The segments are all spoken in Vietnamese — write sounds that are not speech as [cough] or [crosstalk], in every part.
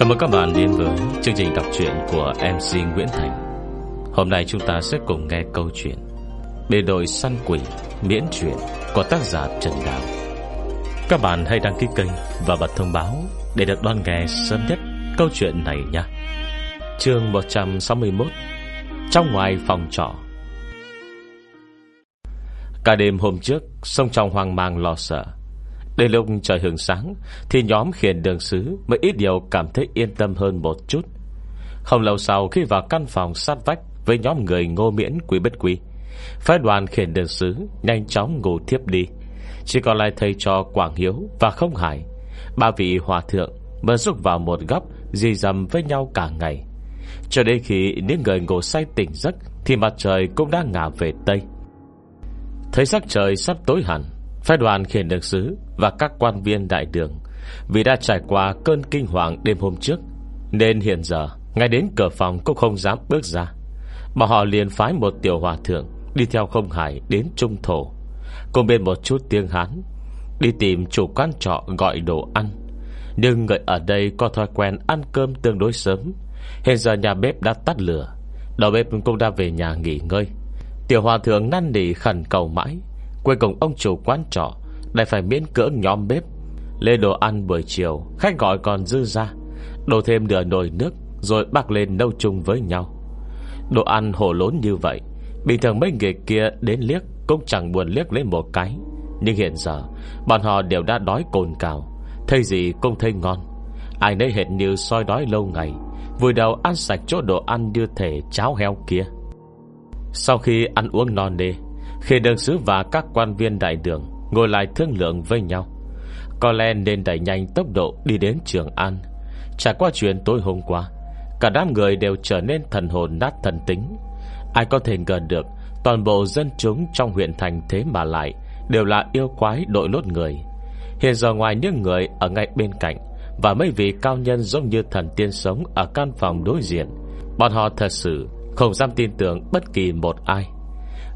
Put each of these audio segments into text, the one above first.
Chào mừng các bạn đến với chương trình đọc truyện của MC Nguyễn Thành. Hôm nay chúng ta sẽ cùng nghe câu chuyện Bề đội săn quỷ miễn truyện của tác giả Trần Đào. Các bạn hãy đăng ký kênh và bật thông báo Để được đón nghe sớm nhất câu chuyện này nha. Chương 161 Trong ngoài phòng trọ. Cả đêm hôm trước, Sông trong hoang mang lo sợ. Đến lúc trời hưởng sáng, Thì nhóm khiển đường sứ Mới ít điều cảm thấy yên tâm hơn một chút. Không lâu sau, khi vào căn phòng sát vách Với nhóm người ngô miễn quý bất quý, Phái đoàn khiển đường sứ Nhanh chóng ngủ thiếp đi. Chỉ còn lại thầy cho Quảng Hiếu và Không Hải, Ba vị hòa thượng Mới rút vào một góc Dì dầm với nhau cả ngày. Cho đến khi những người ngủ say tỉnh giấc, Thì mặt trời cũng đã ngả về Tây. Thấy sắc trời sắp tối hẳn Phái đoàn khiển được sứ Và các quan viên đại đường. Vì đã trải qua cơn kinh hoàng đêm hôm trước, Nên hiện giờ, Ngay đến cửa phòng cũng không dám bước ra. Bọn họ liền phái một tiểu hòa thượng Đi theo không hải đến trung thổ. Cùng bên một chút tiếng Hán, Đi tìm chủ quán trọ gọi đồ ăn. Nhưng người ở đây có thói quen ăn cơm tương đối sớm. Hiện giờ nhà bếp đã tắt lửa, Đầu bếp cũng đã về nhà nghỉ ngơi. Tiểu hòa thượng năn nỉ khẩn cầu mãi. Cuối cùng ông chủ quán trọ Lại phải miễn cưỡng nhóm bếp Lên đồ ăn buổi chiều, Khách gọi còn dư ra, Đổ thêm nửa nồi nước Rồi bác lên nấu chung với nhau. Đồ ăn hổ lốn như vậy, Bình thường mấy người kia đến liếc Cũng chẳng buồn liếc lên một cái. Nhưng hiện giờ, Bọn họ đều đã đói cồn cào, Thấy gì cũng thấy ngon. Ai nấy hệt như soi đói lâu ngày Vùi đầu ăn sạch chỗ đồ ăn như thể cháo heo kia. Sau khi ăn uống non nê khi đường sứ và các quan viên đại đường Ngồi lại thương lượng với nhau. Có lẽ nên đẩy nhanh tốc độ Đi đến Trường An. Trải qua chuyện tối hôm qua, Cả đám người đều trở nên thần hồn nát thần tính. Ai có thể ngờ được, Toàn bộ dân chúng trong huyện thành thế mà lại Đều là yêu quái đội lốt người. Hiện giờ ngoài những người ở ngay bên cạnh Và mấy vị cao nhân giống như thần tiên sống Ở căn phòng đối diện, Bọn họ thật sự không dám tin tưởng bất kỳ một ai.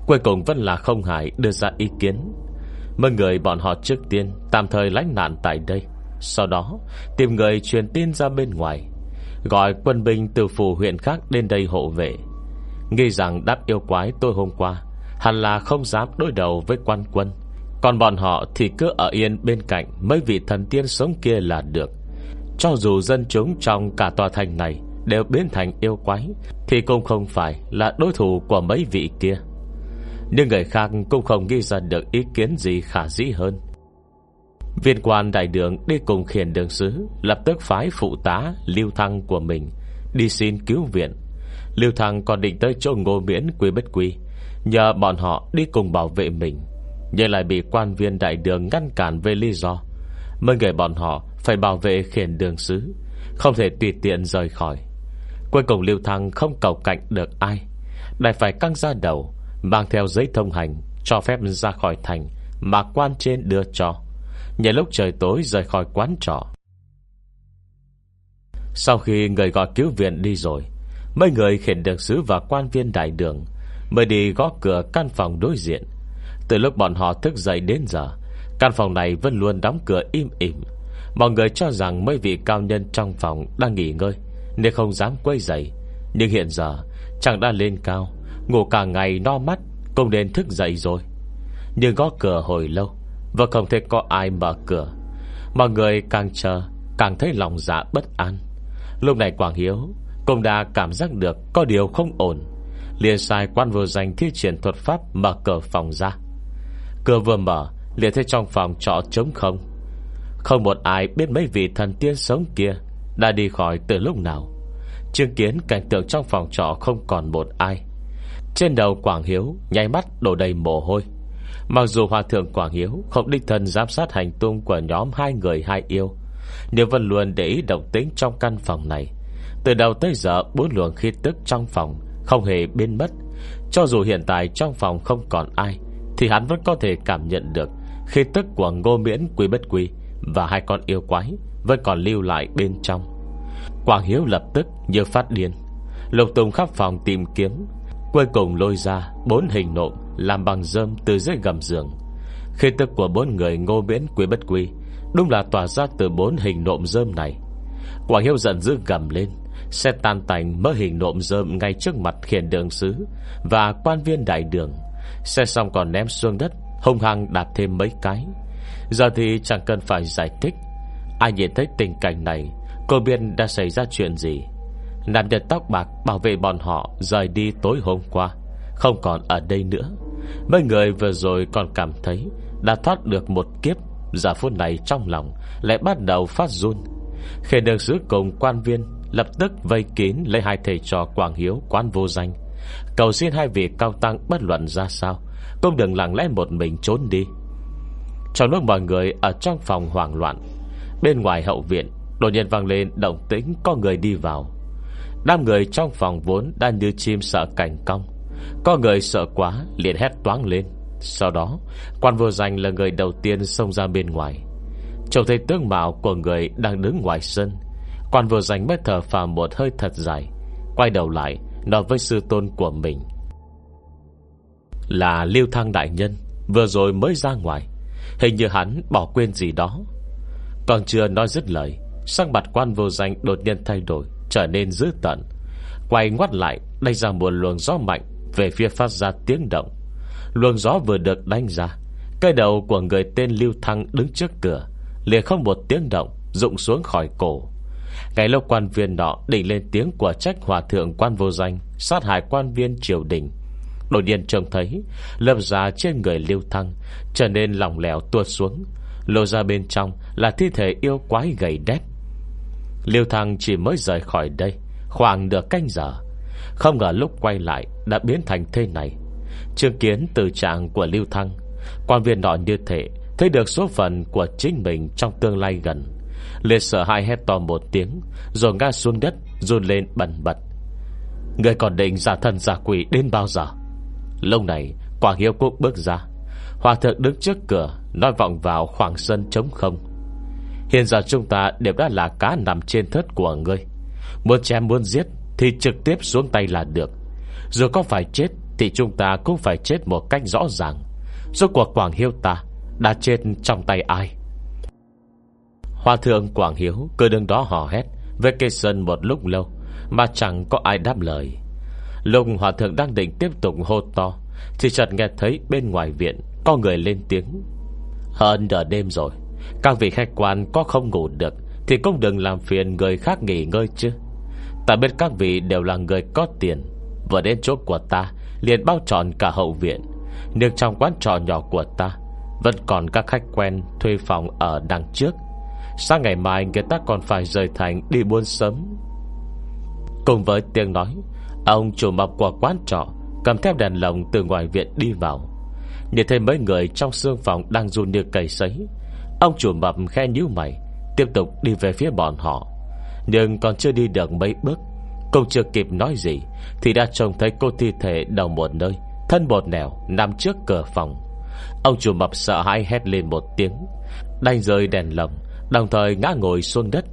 Cuối cùng vẫn là không hải đưa ra ý kiến. Mời người bọn họ trước tiên, Tạm thời lánh nạn tại đây. Sau đó, tìm người truyền tin ra bên ngoài. Gọi quân binh từ phủ huyện khác đến đây hộ vệ. Nghĩ rằng đáp yêu quái tôi hôm qua, Hẳn là không dám đối đầu với quan quân. Còn bọn họ thì cứ ở yên bên cạnh Mấy vị thần tiên sống kia là được. Cho dù dân chúng trong cả tòa thành này Đều biến thành yêu quái, Thì cũng không phải là đối thủ của mấy vị kia nhưng người khác cũng không nghĩ ra được ý kiến gì khả dĩ hơn. Viên quan đại đường đi cùng khiển đường sứ, Lập tức phái phụ tá Lưu Thăng của mình Đi xin cứu viện. Lưu Thăng còn định tới chỗ ngô miễn quý bất quý Nhờ bọn họ đi cùng bảo vệ mình. Nhưng lại bị quan viên đại đường ngăn cản về lý do, Mấy người bọn họ Phải bảo vệ khiển đường sứ, Không thể tùy tiện rời khỏi. Cuối cùng Lưu Thăng không cầu cạnh được ai Đại phải căng ra đầu Mang theo giấy thông hành, Cho phép ra khỏi thành Mà quan trên đưa cho. Nhờ lúc trời tối rời khỏi quán trọ. Sau khi người gọi cứu viện đi rồi, Mấy người khiển được sứ và quan viên đại đường, Mới đi gõ cửa căn phòng đối diện. Từ lúc bọn họ thức dậy đến giờ, Căn phòng này vẫn luôn đóng cửa im ỉm. Mọi người cho rằng mấy vị cao nhân trong phòng đang nghỉ ngơi, Nên không dám quay dậy Nhưng hiện giờ, Chẳng đã lên cao Ngủ cả ngày no mắt, Cũng nên thức dậy rồi. Nhưng gõ cửa hồi lâu, Và không thể có ai mở cửa. Mọi người càng chờ, Càng thấy lòng dạ bất an. Lúc này Quảng Hiếu Cũng đã cảm giác được có điều không ổn. Liền sai quan vừa danh thi triển thuật pháp Mở cửa phòng ra. Cửa vừa mở, liền thấy trong phòng trọ trống không. Không một ai biết mấy vị thần tiên sống kia Đã đi khỏi từ lúc nào. Chứng kiến cảnh tượng trong phòng trọ không còn một ai trên đầu Quảng Hiếu Nháy mắt đổ đầy mồ hôi. Mặc dù Hòa Thượng Quảng Hiếu Không đích thân giám sát hành tung của nhóm hai người hai yêu, Nhưng vẫn luôn để ý động tính trong căn phòng này. Từ đầu tới giờ, Bốn luồng khí tức trong phòng Không hề biến mất. Cho dù hiện tại trong phòng không còn ai, Thì hắn vẫn có thể cảm nhận được Khí tức của ngô miễn quý bất quý Và hai con yêu quái Vẫn còn lưu lại bên trong. Quảng Hiếu lập tức như phát điên, Lục Tùng khắp phòng tìm kiếm Cuối cùng lôi ra Bốn hình nộm làm bằng dơm từ dưới gầm giường. Khi tức của bốn người ngô miễn quý bất Quy, Đúng là tỏa ra từ bốn hình nộm dơm này. Quảng Hiếu giận dữ gầm lên Xe tan tành mở hình nộm dơm Ngay trước mặt khiển đường sứ Và quan viên đại đường. Xe xong còn ném xuống đất, Hung hăng đạp thêm mấy cái. Giờ thì chẳng cần phải giải thích. Ai nhìn thấy tình cảnh này, Cô biết đã xảy ra chuyện gì. Nạn nhân tóc bạc bảo vệ bọn họ Rời đi tối hôm qua. Không còn ở đây nữa. Mấy người vừa rồi còn cảm thấy Đã thoát được một kiếp, Giờ phút này trong lòng Lại bắt đầu phát run. Khi được giữ cùng quan viên, Lập tức vây kín lấy hai thầy trò Quảng Hiếu Quán vô danh. Cầu xin hai vị cao tăng bất luận ra sao, Cũng đừng lặng lẽ một mình trốn đi. Trong lúc mọi người Ở trong phòng hoảng loạn, Bên ngoài hậu viện, Đột nhiên vang lên động tĩnh, có người đi vào. Đám người trong phòng vốn Đang như chim sợ cảnh cong. Có người sợ quá, liền hét toáng lên. Sau đó, Quan vô danh là người đầu tiên xông ra bên ngoài. Trông thấy tướng mạo của người Đang đứng ngoài sân, Quan vô danh mới thở phào một hơi thật dài, Quay đầu lại Nói với sư tôn của mình. Là lưu Thăng Đại Nhân, Vừa rồi mới ra ngoài, Hình như hắn bỏ quên gì đó. Còn chưa nói dứt lời, Sắc mặt quan vô danh đột nhiên thay đổi. Trở nên dữ tận Quay ngoắt lại đánh ra một luồng gió mạnh Về phía phát ra tiếng động. Luồng gió vừa được đánh ra Cây đầu của người tên Lưu Thăng đứng trước cửa, liền không một tiếng động, Rụng xuống khỏi cổ. Ngày lâu quan viên nọ định lên tiếng Của trách hòa thượng quan vô danh, Sát hại quan viên triều đình, Đột nhiên trông thấy Lâm ra trên người Lưu Thăng Trở nên lỏng lẻo tuột xuống, Lộ ra bên trong là thi thể yêu quái gầy đét. Liêu Thăng chỉ mới rời khỏi đây, Khoảng nửa canh giờ. Không ngờ lúc quay lại Đã biến thành thế này. Chứng kiến từ trạng của Liêu Thăng, Quan viên nọ như thế, Thấy được số phận của chính mình trong tương lai gần. Liệt sợ hai hét to một tiếng, Rồi ngã xuống đất, Run lên bẩn bật. Người còn định giả thân giả quỷ đến bao giờ? Lâu này Quảng Hiếu Quốc bước ra. Hòa thượng đứng trước cửa, Nói vọng vào khoảng sân trống không. Hiện giờ chúng ta đều đã là cá nằm trên thớt của ngươi. Muốn chém muốn giết Thì trực tiếp xuống tay là được. Dù có phải chết Thì chúng ta cũng phải chết một cách rõ ràng. Rốt cuộc Quảng Hiếu ta Đã chết trong tay ai? Hòa thượng Quảng Hiếu Cứ đứng đó hò hét Về cây sân một lúc lâu Mà chẳng có ai đáp lời. Lúc hòa thượng đang định tiếp tục hô to Thì chợt nghe thấy bên ngoài viện Có người lên tiếng. Hơn nửa đêm rồi các vị khách quan có không ngủ được Thì cũng đừng làm phiền người khác nghỉ ngơi chứ. Ta biết các vị đều là người có tiền. Vừa đến chỗ của ta, liền bao tròn cả hậu viện. Nhưng trong quán trò nhỏ của ta, Vẫn còn các khách quen Thuê phòng ở đằng trước. Sáng ngày mai người ta còn phải rời thành Đi buôn sớm. Cùng với tiếng nói, Ông chủ mập của quán trọ Cầm theo đèn lồng từ ngoài viện đi vào. Nhìn thấy mấy người trong xương phòng Đang run như cầy sấy Ông chủ mập khe nhíu mày, Tiếp tục đi về phía bọn họ. Nhưng còn chưa đi được mấy bước, Cũng chưa kịp nói gì, Thì đã trông thấy cô thi thể đầu một nơi, Thân bột nẻo nằm trước cửa phòng. Ông chủ mập sợ hãi hét lên một tiếng, Đành rơi đèn lồng, Đồng thời ngã ngồi xuống đất,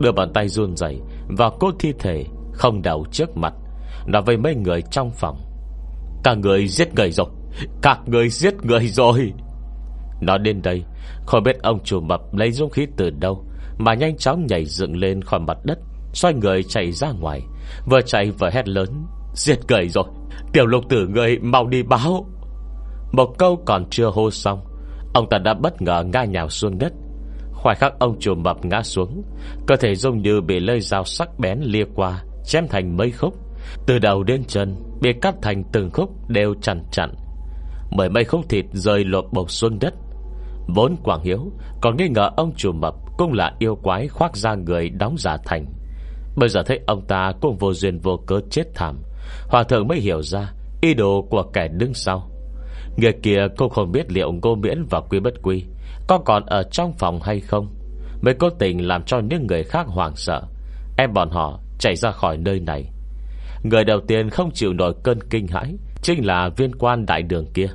Đưa bàn tay run dày Vào cô thi thể không đầu trước mặt, Nói với mấy người trong phòng. Các người giết người rồi, Các người giết người rồi. Nó đến đây, Không biết ông chủ mập lấy dũng khí từ đâu, Mà nhanh chóng nhảy dựng lên khỏi mặt đất, Xoay người chạy ra ngoài. Vừa chạy vừa hét lớn, Giết người rồi! Tiểu lục tử người mau đi báo! Một câu còn chưa hô xong, Ông ta đã bất ngờ ngã nhào xuống đất. Khoảnh khắc ông chủ mập ngã xuống, Cơ thể giống như bị lơi dao sắc bén lia qua, Chém thành mấy khúc. Từ đầu đến chân Bị cắt thành từng khúc đều chặn chặn. Mười mấy khúc thịt rơi lột bột xuống đất. Vốn Quảng Hiếu, Còn nghi ngờ ông chủ mập Cũng là yêu quái khoác ra người đóng giả thành. Bây giờ thấy ông ta Cũng vô duyên vô cớ chết thảm. Hòa thượng mới hiểu ra Ý đồ của kẻ đứng sau. Người kia cũng không biết liệu ngô miễn và quy bất quy Có còn ở trong phòng hay không, Mới cố tình làm cho những người khác hoảng sợ. Em bọn họ chạy ra khỏi nơi này. Người đầu tiên không chịu nổi cơn kinh hãi Chính là viên quan đại đường kia.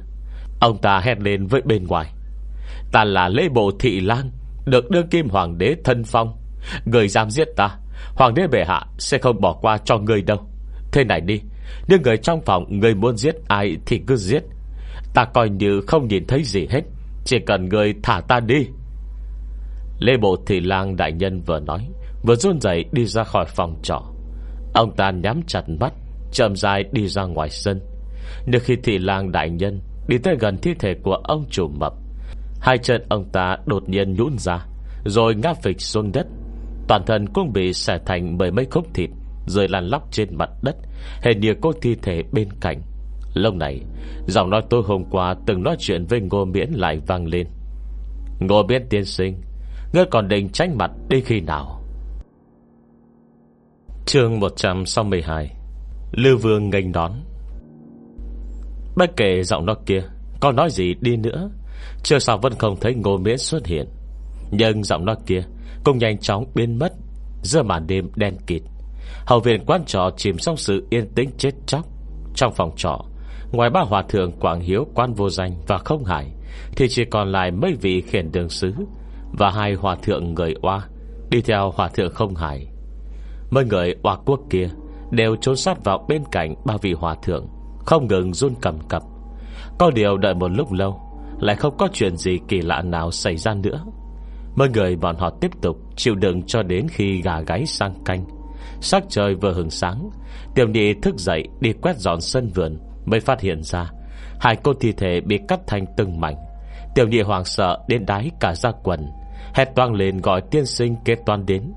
Ông ta hét lên với bên ngoài. Ta là lễ bộ thị lang Được đương kim hoàng đế thân phong. Người dám giết ta, Hoàng đế bệ hạ sẽ không bỏ qua cho người đâu. Thế này đi Nếu người trong phòng người muốn giết ai thì cứ giết. Ta coi như không nhìn thấy gì hết, Chỉ cần người thả ta đi. Lê Bộ Thị Lang Đại Nhân vừa nói, Vừa run dậy đi ra khỏi phòng trọ. Ông ta nhắm chặt mắt, Chậm dài đi ra ngoài sân. Nếu khi thị lang đại nhân Đi tới gần thi thể của ông chủ mập Hai chân ông ta đột nhiên nhũn ra, Rồi ngã phịch xuống đất. Toàn thân cũng bị xẻ thành mười mấy khúc thịt Rồi lăn lóc trên mặt đất Hình như có thi thể bên cạnh. Lâu này, Giọng nói tôi hôm qua từng nói chuyện với Ngô Miễn lại vang lên. Ngô Miễn tiên sinh, Ngươi còn định tránh mặt đi khi nào? Chương 162 Lưu Vương nghênh đón. Bất kể giọng nói kia Có nói gì đi nữa chưa sao vẫn không thấy Ngô Miễn xuất hiện. Nhưng giọng nói kia Cũng nhanh chóng biến mất Giữa màn đêm đen kịt. Hậu viện quan trọ chìm trong sự yên tĩnh chết chóc. Trong phòng trọ, Ngoài ba hòa thượng Quảng Hiếu, quan vô danh Và không hải, Thì chỉ còn lại mấy vị khiển đường sứ Và hai hòa thượng người oa Đi theo hòa thượng không hải. Mấy người oa quốc kia Đều trốn sát vào bên cạnh ba vị hòa thượng, Không ngừng run cầm cập. Có điều đợi một lúc lâu lại không có chuyện gì kỳ lạ nào xảy ra nữa. Mọi người bọn họ tiếp tục Chịu đựng cho đến khi gà gáy sang canh. Sắc trời vừa hừng sáng, Tiểu nhị thức dậy đi quét dọn sân vườn Mới phát hiện ra Hai cô thi thể bị cắt thành từng mảnh. Tiểu nhị hoàng sợ đến đáy cả ra quần, Hét toang lên gọi tiên sinh kế toán đến.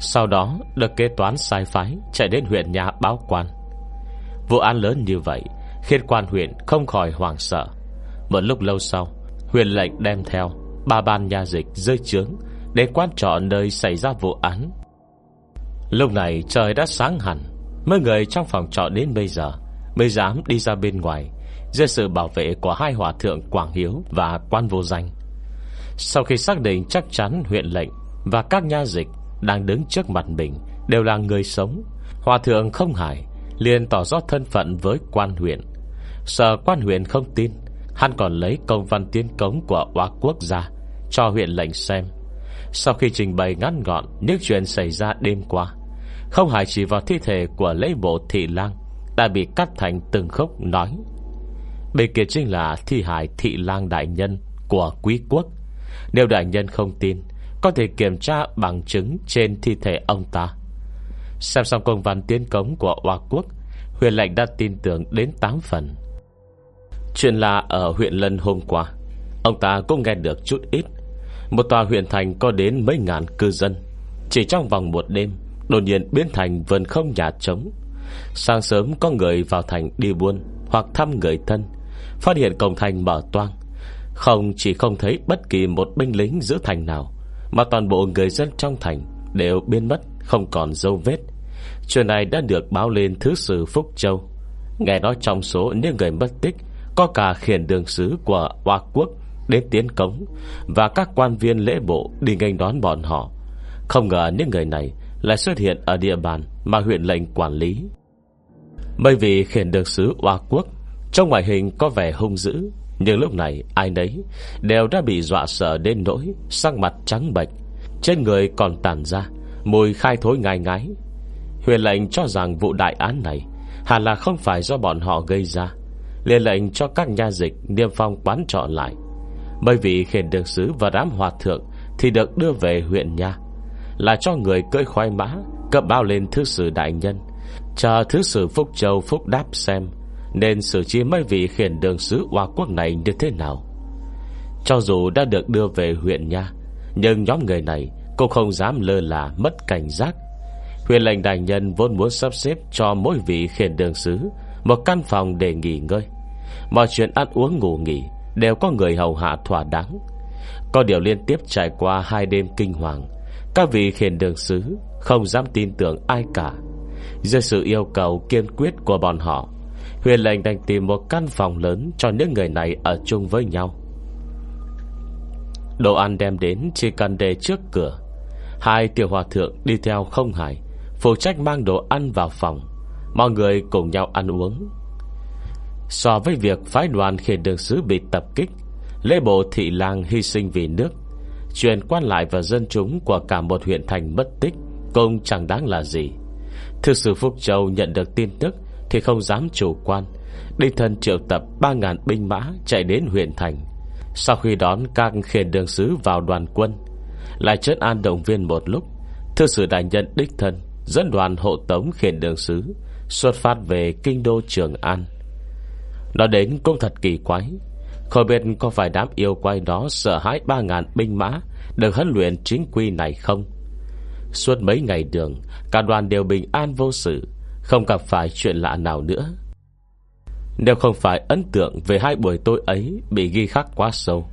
Sau đó được kế toán sai phái Chạy đến huyện nhà báo quan. Vụ án lớn như vậy Khiến quan huyện không khỏi hoàng sợ. Một lúc lâu sau, Huyền lệnh đem theo Ba ban nhà dịch rơi trướng để quan trọ nơi xảy ra vụ án. Lúc này trời đã sáng hẳn, Mấy người trong phòng trọ đến bây giờ Mới dám đi ra bên ngoài Dưới sự bảo vệ của hai hòa thượng Quảng Hiếu Và quan vô danh. Sau khi xác định chắc chắn huyện lệnh Và các nha dịch Đang đứng trước mặt mình Đều là người sống, Hòa thượng không hải liền tỏ rõ thân phận với quan huyện Sợ quan huyện không tin Hắn còn lấy công văn tiến cống của oa quốc gia Cho huyện lệnh xem. Sau khi trình bày ngắn gọn Những chuyện xảy ra đêm qua, Không hài chỉ vào thi thể của lễ bộ thị lang Đã bị cắt thành từng khúc nói. Bên kia chính là thi hài thị lang đại nhân Của quý quốc. Nếu đại nhân không tin, Có thể kiểm tra bằng chứng Trên thi thể ông ta. Xem xong công văn tiến cống của Hoa quốc Huyền lệnh đã tin tưởng đến 8 phần. Chuyện là ở huyện Lân hôm qua. Ông ta cũng nghe được chút ít. Một tòa huyện thành có đến mấy ngàn cư dân. Chỉ trong vòng một đêm, Đột nhiên biến thành vườn không nhà trống. Sáng sớm có người vào thành đi buôn Hoặc thăm người thân. Phát hiện cổng thành mở toang. Không, chỉ không thấy bất kỳ một binh lính giữ thành nào, Mà toàn bộ người dân trong thành Đều biến mất, Không còn dấu vết. Chuyện này đã được báo lên Thứ sử Phúc Châu. Nghe nói trong số những người mất tích có cả khiển đường sứ của Hoa Quốc Đến tiến cống Và các quan viên lễ bộ đi nghênh đón bọn họ. Không ngờ những người này Lại xuất hiện ở địa bàn Mà huyện lệnh quản lý. Bởi vì khiển đường sứ Hoa Quốc Trong ngoại hình có vẻ hung dữ, Nhưng lúc này ai nấy Đều đã bị dọa sợ đến nỗi Sắc mặt trắng bệch, Trên người còn tàn ra Mùi khai thối ngai ngái. Huyền lệnh cho rằng vụ đại án này Hẳn là không phải do bọn họ gây ra liền lệnh cho các nha dịch Niêm phong quán trọ lại. Bởi vì khiển đường sứ và đám hòa thượng Thì được đưa về huyện nha. Là cho người cưỡi khoai mã Cấp bao lên thứ sử đại nhân, Chờ thứ sử Phúc Châu Phúc đáp xem, Nên xử trí mấy vị khiển đường sứ Hoa quốc này như thế nào. Cho dù đã được đưa về huyện nha, Nhưng nhóm người này Cũng không dám lơ là mất cảnh giác. Huyền lệnh đại nhân vốn muốn sắp xếp Cho mỗi vị khiển đường sứ Một căn phòng để nghỉ ngơi. Mọi chuyện ăn uống ngủ nghỉ Đều có người hầu hạ thỏa đáng. Có điều liên tiếp trải qua hai đêm kinh hoàng, Các vị khiển đường sứ Không dám tin tưởng ai cả. Dưới sự yêu cầu kiên quyết của bọn họ, Huyền lệnh đành tìm một căn phòng lớn Cho những người này ở chung với nhau. Đồ ăn đem đến Chỉ cần để trước cửa. Hai tiểu hòa thượng đi theo không hải Phụ trách mang đồ ăn vào phòng. Mọi người cùng nhau ăn uống. So với việc phái đoàn khiển đường sứ bị tập kích, Lễ bộ thị lang hy sinh vì nước Chuyện quan lại và dân chúng Của cả một huyện thành mất tích, Cũng chẳng đáng là gì. Thư sử Phúc Châu nhận được tin tức Thì không dám chủ quan Đinh thân triệu tập 3.000 binh mã Chạy đến huyện thành. Sau khi đón các khiển đường sứ vào đoàn quân, Lại chất an động viên một lúc, Thư sử đại nhân đích thân Dẫn đoàn hộ tống khiển đường sứ Xuất phát về kinh đô Trường An. Nó đến cũng thật kỳ quái. Không biết có phải đám yêu quái đó Sợ hãi ba ngàn binh mã Được huấn luyện chính quy này không? Suốt mấy ngày đường, Cả đoàn đều bình an vô sự, Không gặp phải chuyện lạ nào nữa. Nếu không phải ấn tượng Về hai buổi tối ấy Bị ghi khắc quá sâu,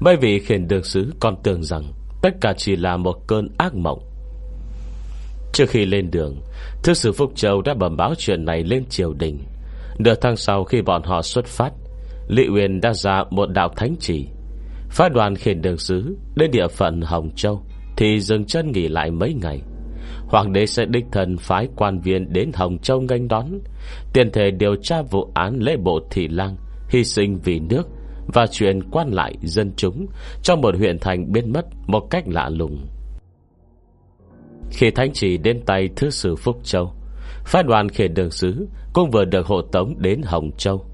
Bởi vì khiển đường sứ còn tưởng rằng Tất cả chỉ là một cơn ác mộng. Trước khi lên đường Thư sử Phúc Châu đã bẩm báo chuyện này lên triều đình. Nửa tháng sau khi bọn họ xuất phát Lý Uyên đã ra một đạo thánh chỉ. Phái đoàn khiển đường sứ Đến địa phận Hồng Châu Thì dừng chân nghỉ lại mấy ngày. Hoàng đế sẽ đích thần phái quan viên Đến Hồng Châu nghênh đón Tiền thể điều tra vụ án lễ bộ thị lang, Hy sinh vì nước Và chuyện quan lại dân chúng Trong một huyện thành biến mất Một cách lạ lùng. Khi thánh chỉ đến tay Thứ sử Phúc Châu Phái đoàn khiển đường sứ Cũng vừa được hộ tống đến Hồng Châu.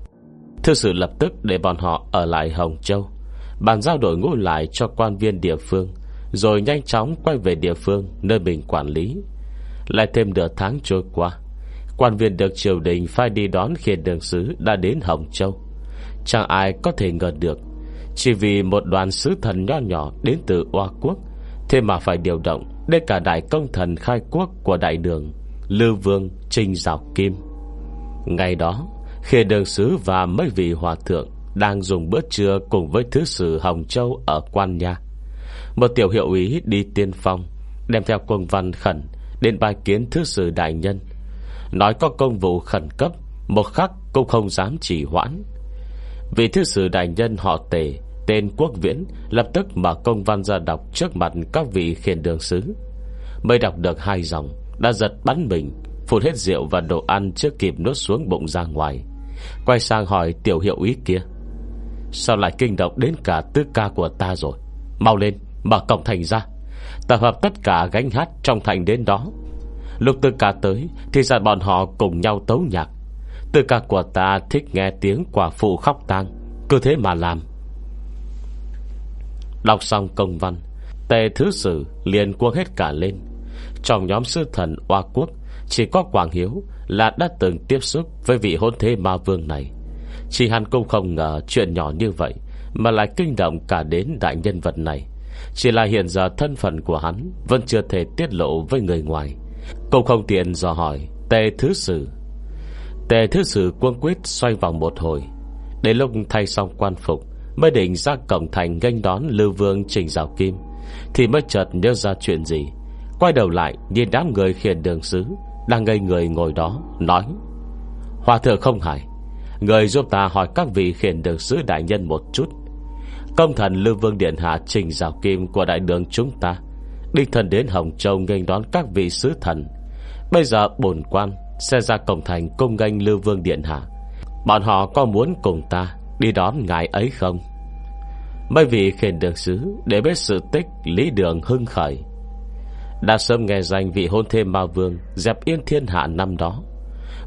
Thư sử lập tức để bọn họ Ở lại Hồng Châu, Bàn giao đội ngũ lại cho quan viên địa phương, Rồi nhanh chóng quay về địa phương Nơi mình quản lý. Lại thêm nửa tháng trôi qua, Quan viên được triều đình phai đi đón khiển đường sứ Đã đến Hồng Châu. Chẳng ai có thể ngờ được, Chỉ vì một đoàn sứ thần nho nhỏ Đến từ Hoa Quốc, Thế mà phải điều động đây cả đại công thần khai quốc của đại đường. Lưu Vương Trinh Giảo Kim. Ngày đó Khi đường sứ và mấy vị hòa thượng Đang dùng bữa trưa cùng với Thứ sử Hồng Châu ở quan nha. Một tiểu hiệu ý đi tiên phong, Đem theo quân văn khẩn Đến bài kiến Thứ sử đại nhân. Nói có công vụ khẩn cấp, Một khắc cũng không dám chỉ hoãn. Vị Thứ sử đại nhân họ tề, Tên quốc viễn, Lập tức mở công văn ra đọc Trước mặt các vị khiển đường sứ. Mới đọc được hai dòng đã giật bắn mình, Phụt hết rượu và đồ ăn Chưa kịp nuốt xuống bụng ra ngoài. Quay sang hỏi tiểu hiệu ý kia, Sao lại kinh động đến cả tứ ca của ta rồi? Mau lên, Mở cổng thành ra. Tập hợp tất cả gánh hát trong thành đến đó. Lúc tư ca tới, Thì ra bọn họ cùng nhau tấu nhạc. Tư ca của ta thích nghe tiếng quả phụ khóc tang, Cứ thế mà làm. Đọc xong công văn, Tề thứ sử liền cuông hết cả lên. Trong nhóm sư thần Oa Quốc, Chỉ có Quảng Hiếu Là đã từng tiếp xúc với vị hôn thế ma vương này. Chỉ hắn cũng không ngờ Chuyện nhỏ như vậy Mà lại kinh động cả đến đại nhân vật này. Chỉ là hiện giờ thân phận của hắn Vẫn chưa thể tiết lộ với người ngoài. Cũng không tiện dò hỏi Tề thứ sử. Tề thứ sử quân quyết xoay vòng một hồi. Để lúc thay xong quan phục, Mới định ra cổng thành nghênh đón Lưu Vương Trình Giáo Kim, Thì mới chợt nhớ ra chuyện gì. Quay đầu lại, nhìn đám người khiển đường sứ Đang ngây người ngồi đó, Nói, Hòa thượng không hải Người giúp ta hỏi các vị khiển đường sứ đại nhân một chút. Công thần Lưu Vương Điện Hạ Trình rào Kim của đại đường chúng ta Đi thần đến Hồng Châu nghênh đón các vị sứ thần. Bây giờ bổn quan Sẽ ra cổng thành cung nghênh Lưu Vương Điện Hạ. Bọn họ có muốn cùng ta Đi đón ngài ấy không? Mấy vị khiển đường sứ Để biết sự tích, lý đường hưng khởi. Đã sớm nghe danh vị hôn thêm ma vương Dẹp yên thiên hạ năm đó.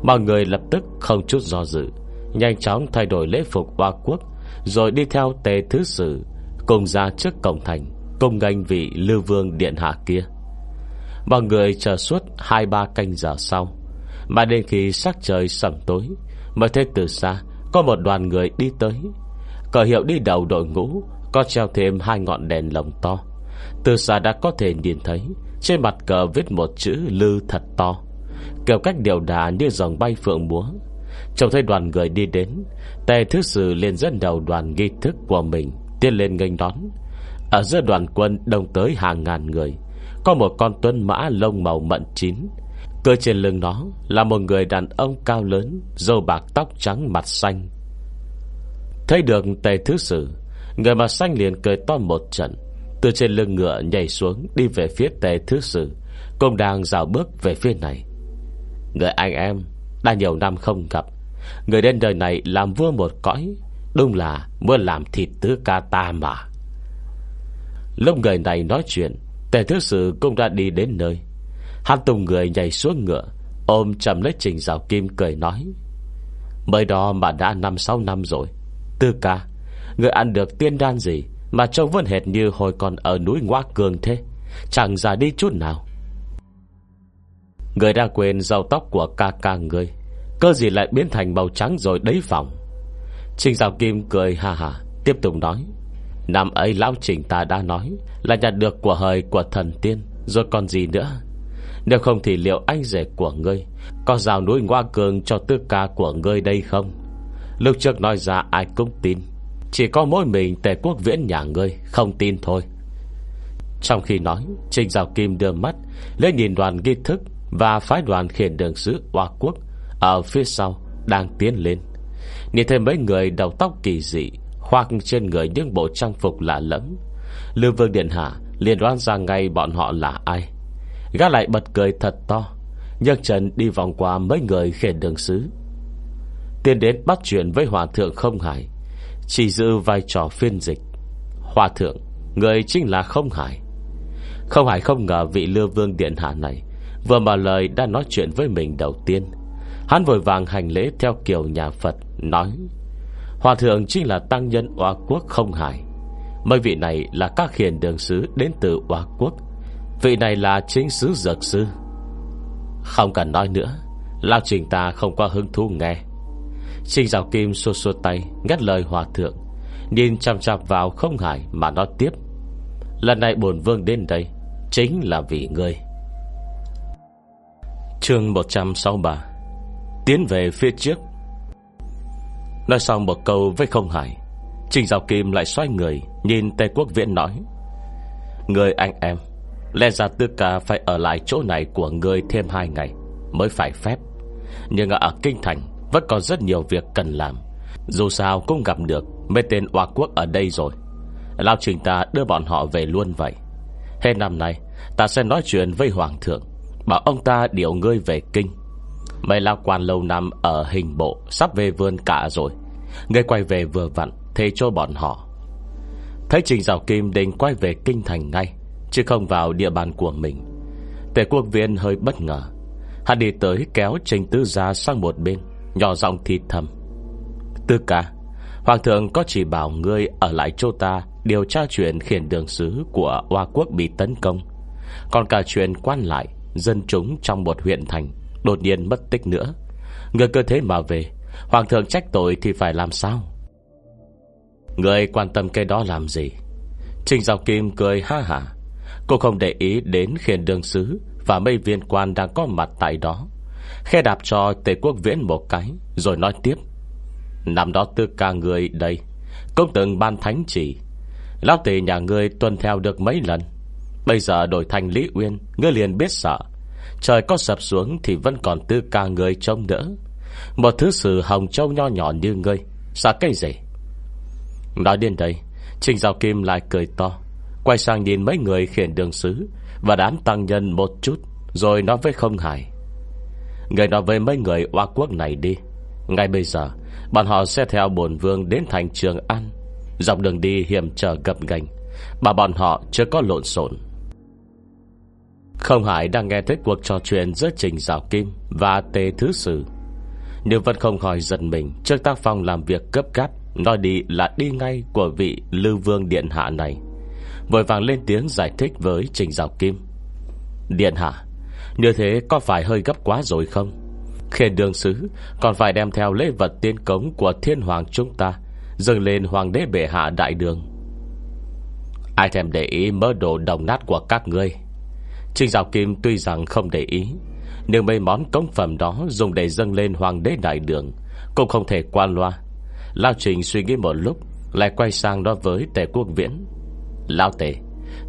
Mọi người lập tức không chút do dự, Nhanh chóng thay đổi lễ phục hoa quốc, Rồi đi theo tề thứ sử, Cùng ra trước cổng thành, Cùng ngành vị lưu vương điện hạ kia. Mọi người chờ suốt hai ba canh giờ sau, Mà đến khi sắc trời sẩm tối, Mới thấy từ xa Có một đoàn người đi tới. Cờ hiệu đi đầu đội ngũ, Có treo thêm hai ngọn đèn lồng to. Từ xa đã có thể nhìn thấy trên mặt cờ viết một chữ lư thật to, Kiểu cách điều đà như dòng bay phượng múa. Trông thấy đoàn người đi đến Tề thứ sử liền dẫn đầu đoàn nghi thức của mình Tiến lên nghênh đón. Ở giữa đoàn quân đông tới hàng ngàn người, Có một con tuân mã lông màu mận chín. Cơ trên lưng nó Là một người đàn ông cao lớn Dâu bạc tóc trắng mặt xanh. Thấy được tề thứ sử, Người mặt xanh liền cười to một trận. Từ trên lưng ngựa nhảy xuống, Đi về phía tề thứ sử. Cũng đang dạo bước về phía này. Người anh em, Đã nhiều năm không gặp. Người đến đời này làm vua một cõi, Đúng là muốn làm thịt tứ ca ta mà. Lúc người này nói chuyện, Tề thứ sử cũng đã đi đến nơi. Hắn tùng người nhảy xuống ngựa, Ôm chầm lấy trình rào kim cười nói, Mới đó mà đã năm sáu năm rồi Tư ca, Người ăn được tiên đan gì mà trông vẫn hệt như hồi còn ở núi Ngoa Cường thế. Chẳng già đi chút nào. Người đã quên rau tóc của ca ca người. Cơ gì lại biến thành màu trắng rồi đấy phòng. Trình Giáo Kim cười ha ha, Tiếp tục nói. Năm ấy lão trình ta đã nói Là nhặt được của hời của thần tiên, Rồi còn gì nữa? Nếu không thì liệu anh rể của ngươi Có rào núi ngoa cường cho tư ca của ngươi đây không? Lúc trước nói ra ai cũng tin. Chỉ có mỗi mình tề quốc viễn nhà ngươi, Không tin thôi. Trong khi nói Trình Giao Kim đưa mắt Lên nhìn đoàn ghi thức Và phái đoàn khiển đường sứ Hoa Quốc Ở phía sau đang tiến lên. Nhìn thêm mấy người đầu tóc kỳ dị, Khoác trên người những bộ trang phục lạ lẫm, Lưu Vương Điện Hạ liền đoán ra ngay bọn họ là ai. Gã lại bật cười thật to, nhấc chân đi vòng qua mấy người khiển đường sứ. Tiến đến bắt chuyện với Hòa Thượng Không Hải chỉ giữ vai trò phiên dịch. Hòa Thượng, Người chính là Không Hải Không Hải không ngờ vị Lưu Vương Điện Hạ này Vừa mở lời đã nói chuyện với mình đầu tiên. Hắn vội vàng hành lễ theo kiểu nhà Phật, Nói, Hòa thượng chính là tăng nhân Hoa Quốc không hải Mấy vị này là các khiển đường sứ Đến từ Hoa Quốc. Vị này là chính sứ dược sư. Không cần nói nữa Lao trình ta không qua hứng thú nghe. Trình rào kim xua xua tay, Ngắt lời hòa thượng. Nhìn chăm chăm vào không hải mà nói tiếp. Lần này bổn vương đến đây, Chính là vì ngươi. Chương 163 Tiến về phía trước. Nói xong một câu với không hải Trình Giao Kim lại xoay người, Nhìn Tây Quốc Viễn nói, Người anh em, Lẽ ra tư ca phải ở lại chỗ này Của người thêm hai ngày Mới phải phép. Nhưng ở Kinh Thành vẫn còn rất nhiều việc cần làm. Dù sao cũng gặp được Mấy tên oa Quốc ở đây rồi. Lao trình ta đưa bọn họ về luôn vậy. Hết năm nay, Ta sẽ nói chuyện với Hoàng thượng, Bảo ông ta điều ngươi về Kinh. Mấy lao quan lâu năm ở hình bộ Sắp về vườn cả rồi. Ngươi quay về vừa vặn Thế cho bọn họ. Thấy Trình Giảo Kim định quay về kinh thành ngay, Chứ không vào địa bàn của mình, Tề quốc viên hơi bất ngờ. Hắn đi tới kéo Trình Tư Gia sang một bên. Nhỏ giọng thì thầm. Tư ca, Hoàng thượng có chỉ bảo ngươi ở lại chỗ ta Điều tra chuyện khiển đường sứ Của Hoa Quốc bị tấn công. Còn cả chuyện quan lại Dân chúng trong một huyện thành Đột nhiên mất tích nữa. Người cơ thế mà về, Hoàng thượng trách tội thì phải làm sao? Người quan tâm cái đó làm gì? Trình Giao Kim cười ha hả. Cô không để ý đến khiển đường sứ Và mấy viên quan đang có mặt tại đó. Khe đạp cho Tề Quốc Viễn một cái, Rồi nói tiếp. Năm đó tư ca người đây Cũng từng ban thánh chỉ. Lão tề nhà ngươi tuân theo được mấy lần? Bây giờ đổi thành Lý Uyên, Ngươi liền biết sợ. Trời có sập xuống Thì vẫn còn tư ca người trông đỡ. Một thứ sự hồng châu nho nhỏ như ngươi, Sợ cái gì? Nói đến đây, Trình Giao Kim lại cười to, Quay sang nhìn mấy người khiển đường sứ Và đám tăng nhân một chút, Rồi nói với không hải Người nói với mấy người oa quốc này đi Ngay bây giờ Bọn họ sẽ theo bổn vương đến thành Trường An Dọc đường đi hiểm trở gập gành Mà bọn họ chưa có lộn xộn không Hải đang nghe thấy cuộc trò chuyện giữa Trình Giáo Kim và Tề Thứ Sử. Nhưng vẫn không khỏi giận mình trước tác phong làm việc cấp gáp, nói đi là đi ngay của vị Lưu Vương Điện Hạ này. Vội vàng lên tiếng giải thích với Trình Giáo Kim. Điện Hạ, như thế có phải hơi gấp quá rồi không? Khiến đường sứ, còn phải đem theo lễ vật tiên cống của thiên hoàng chúng ta, dâng lên hoàng đế bệ hạ đại đường. Ai thèm để ý mơ đồ đồng nát của các ngươi Trinh Giáo Kim tuy rằng không để ý, Nhưng mấy món cống phẩm đó Dùng để dâng lên hoàng đế đại đường Cũng không thể qua loa Lao Trình suy nghĩ một lúc, Lại quay sang nói với Tề Quốc Viễn Lao Tề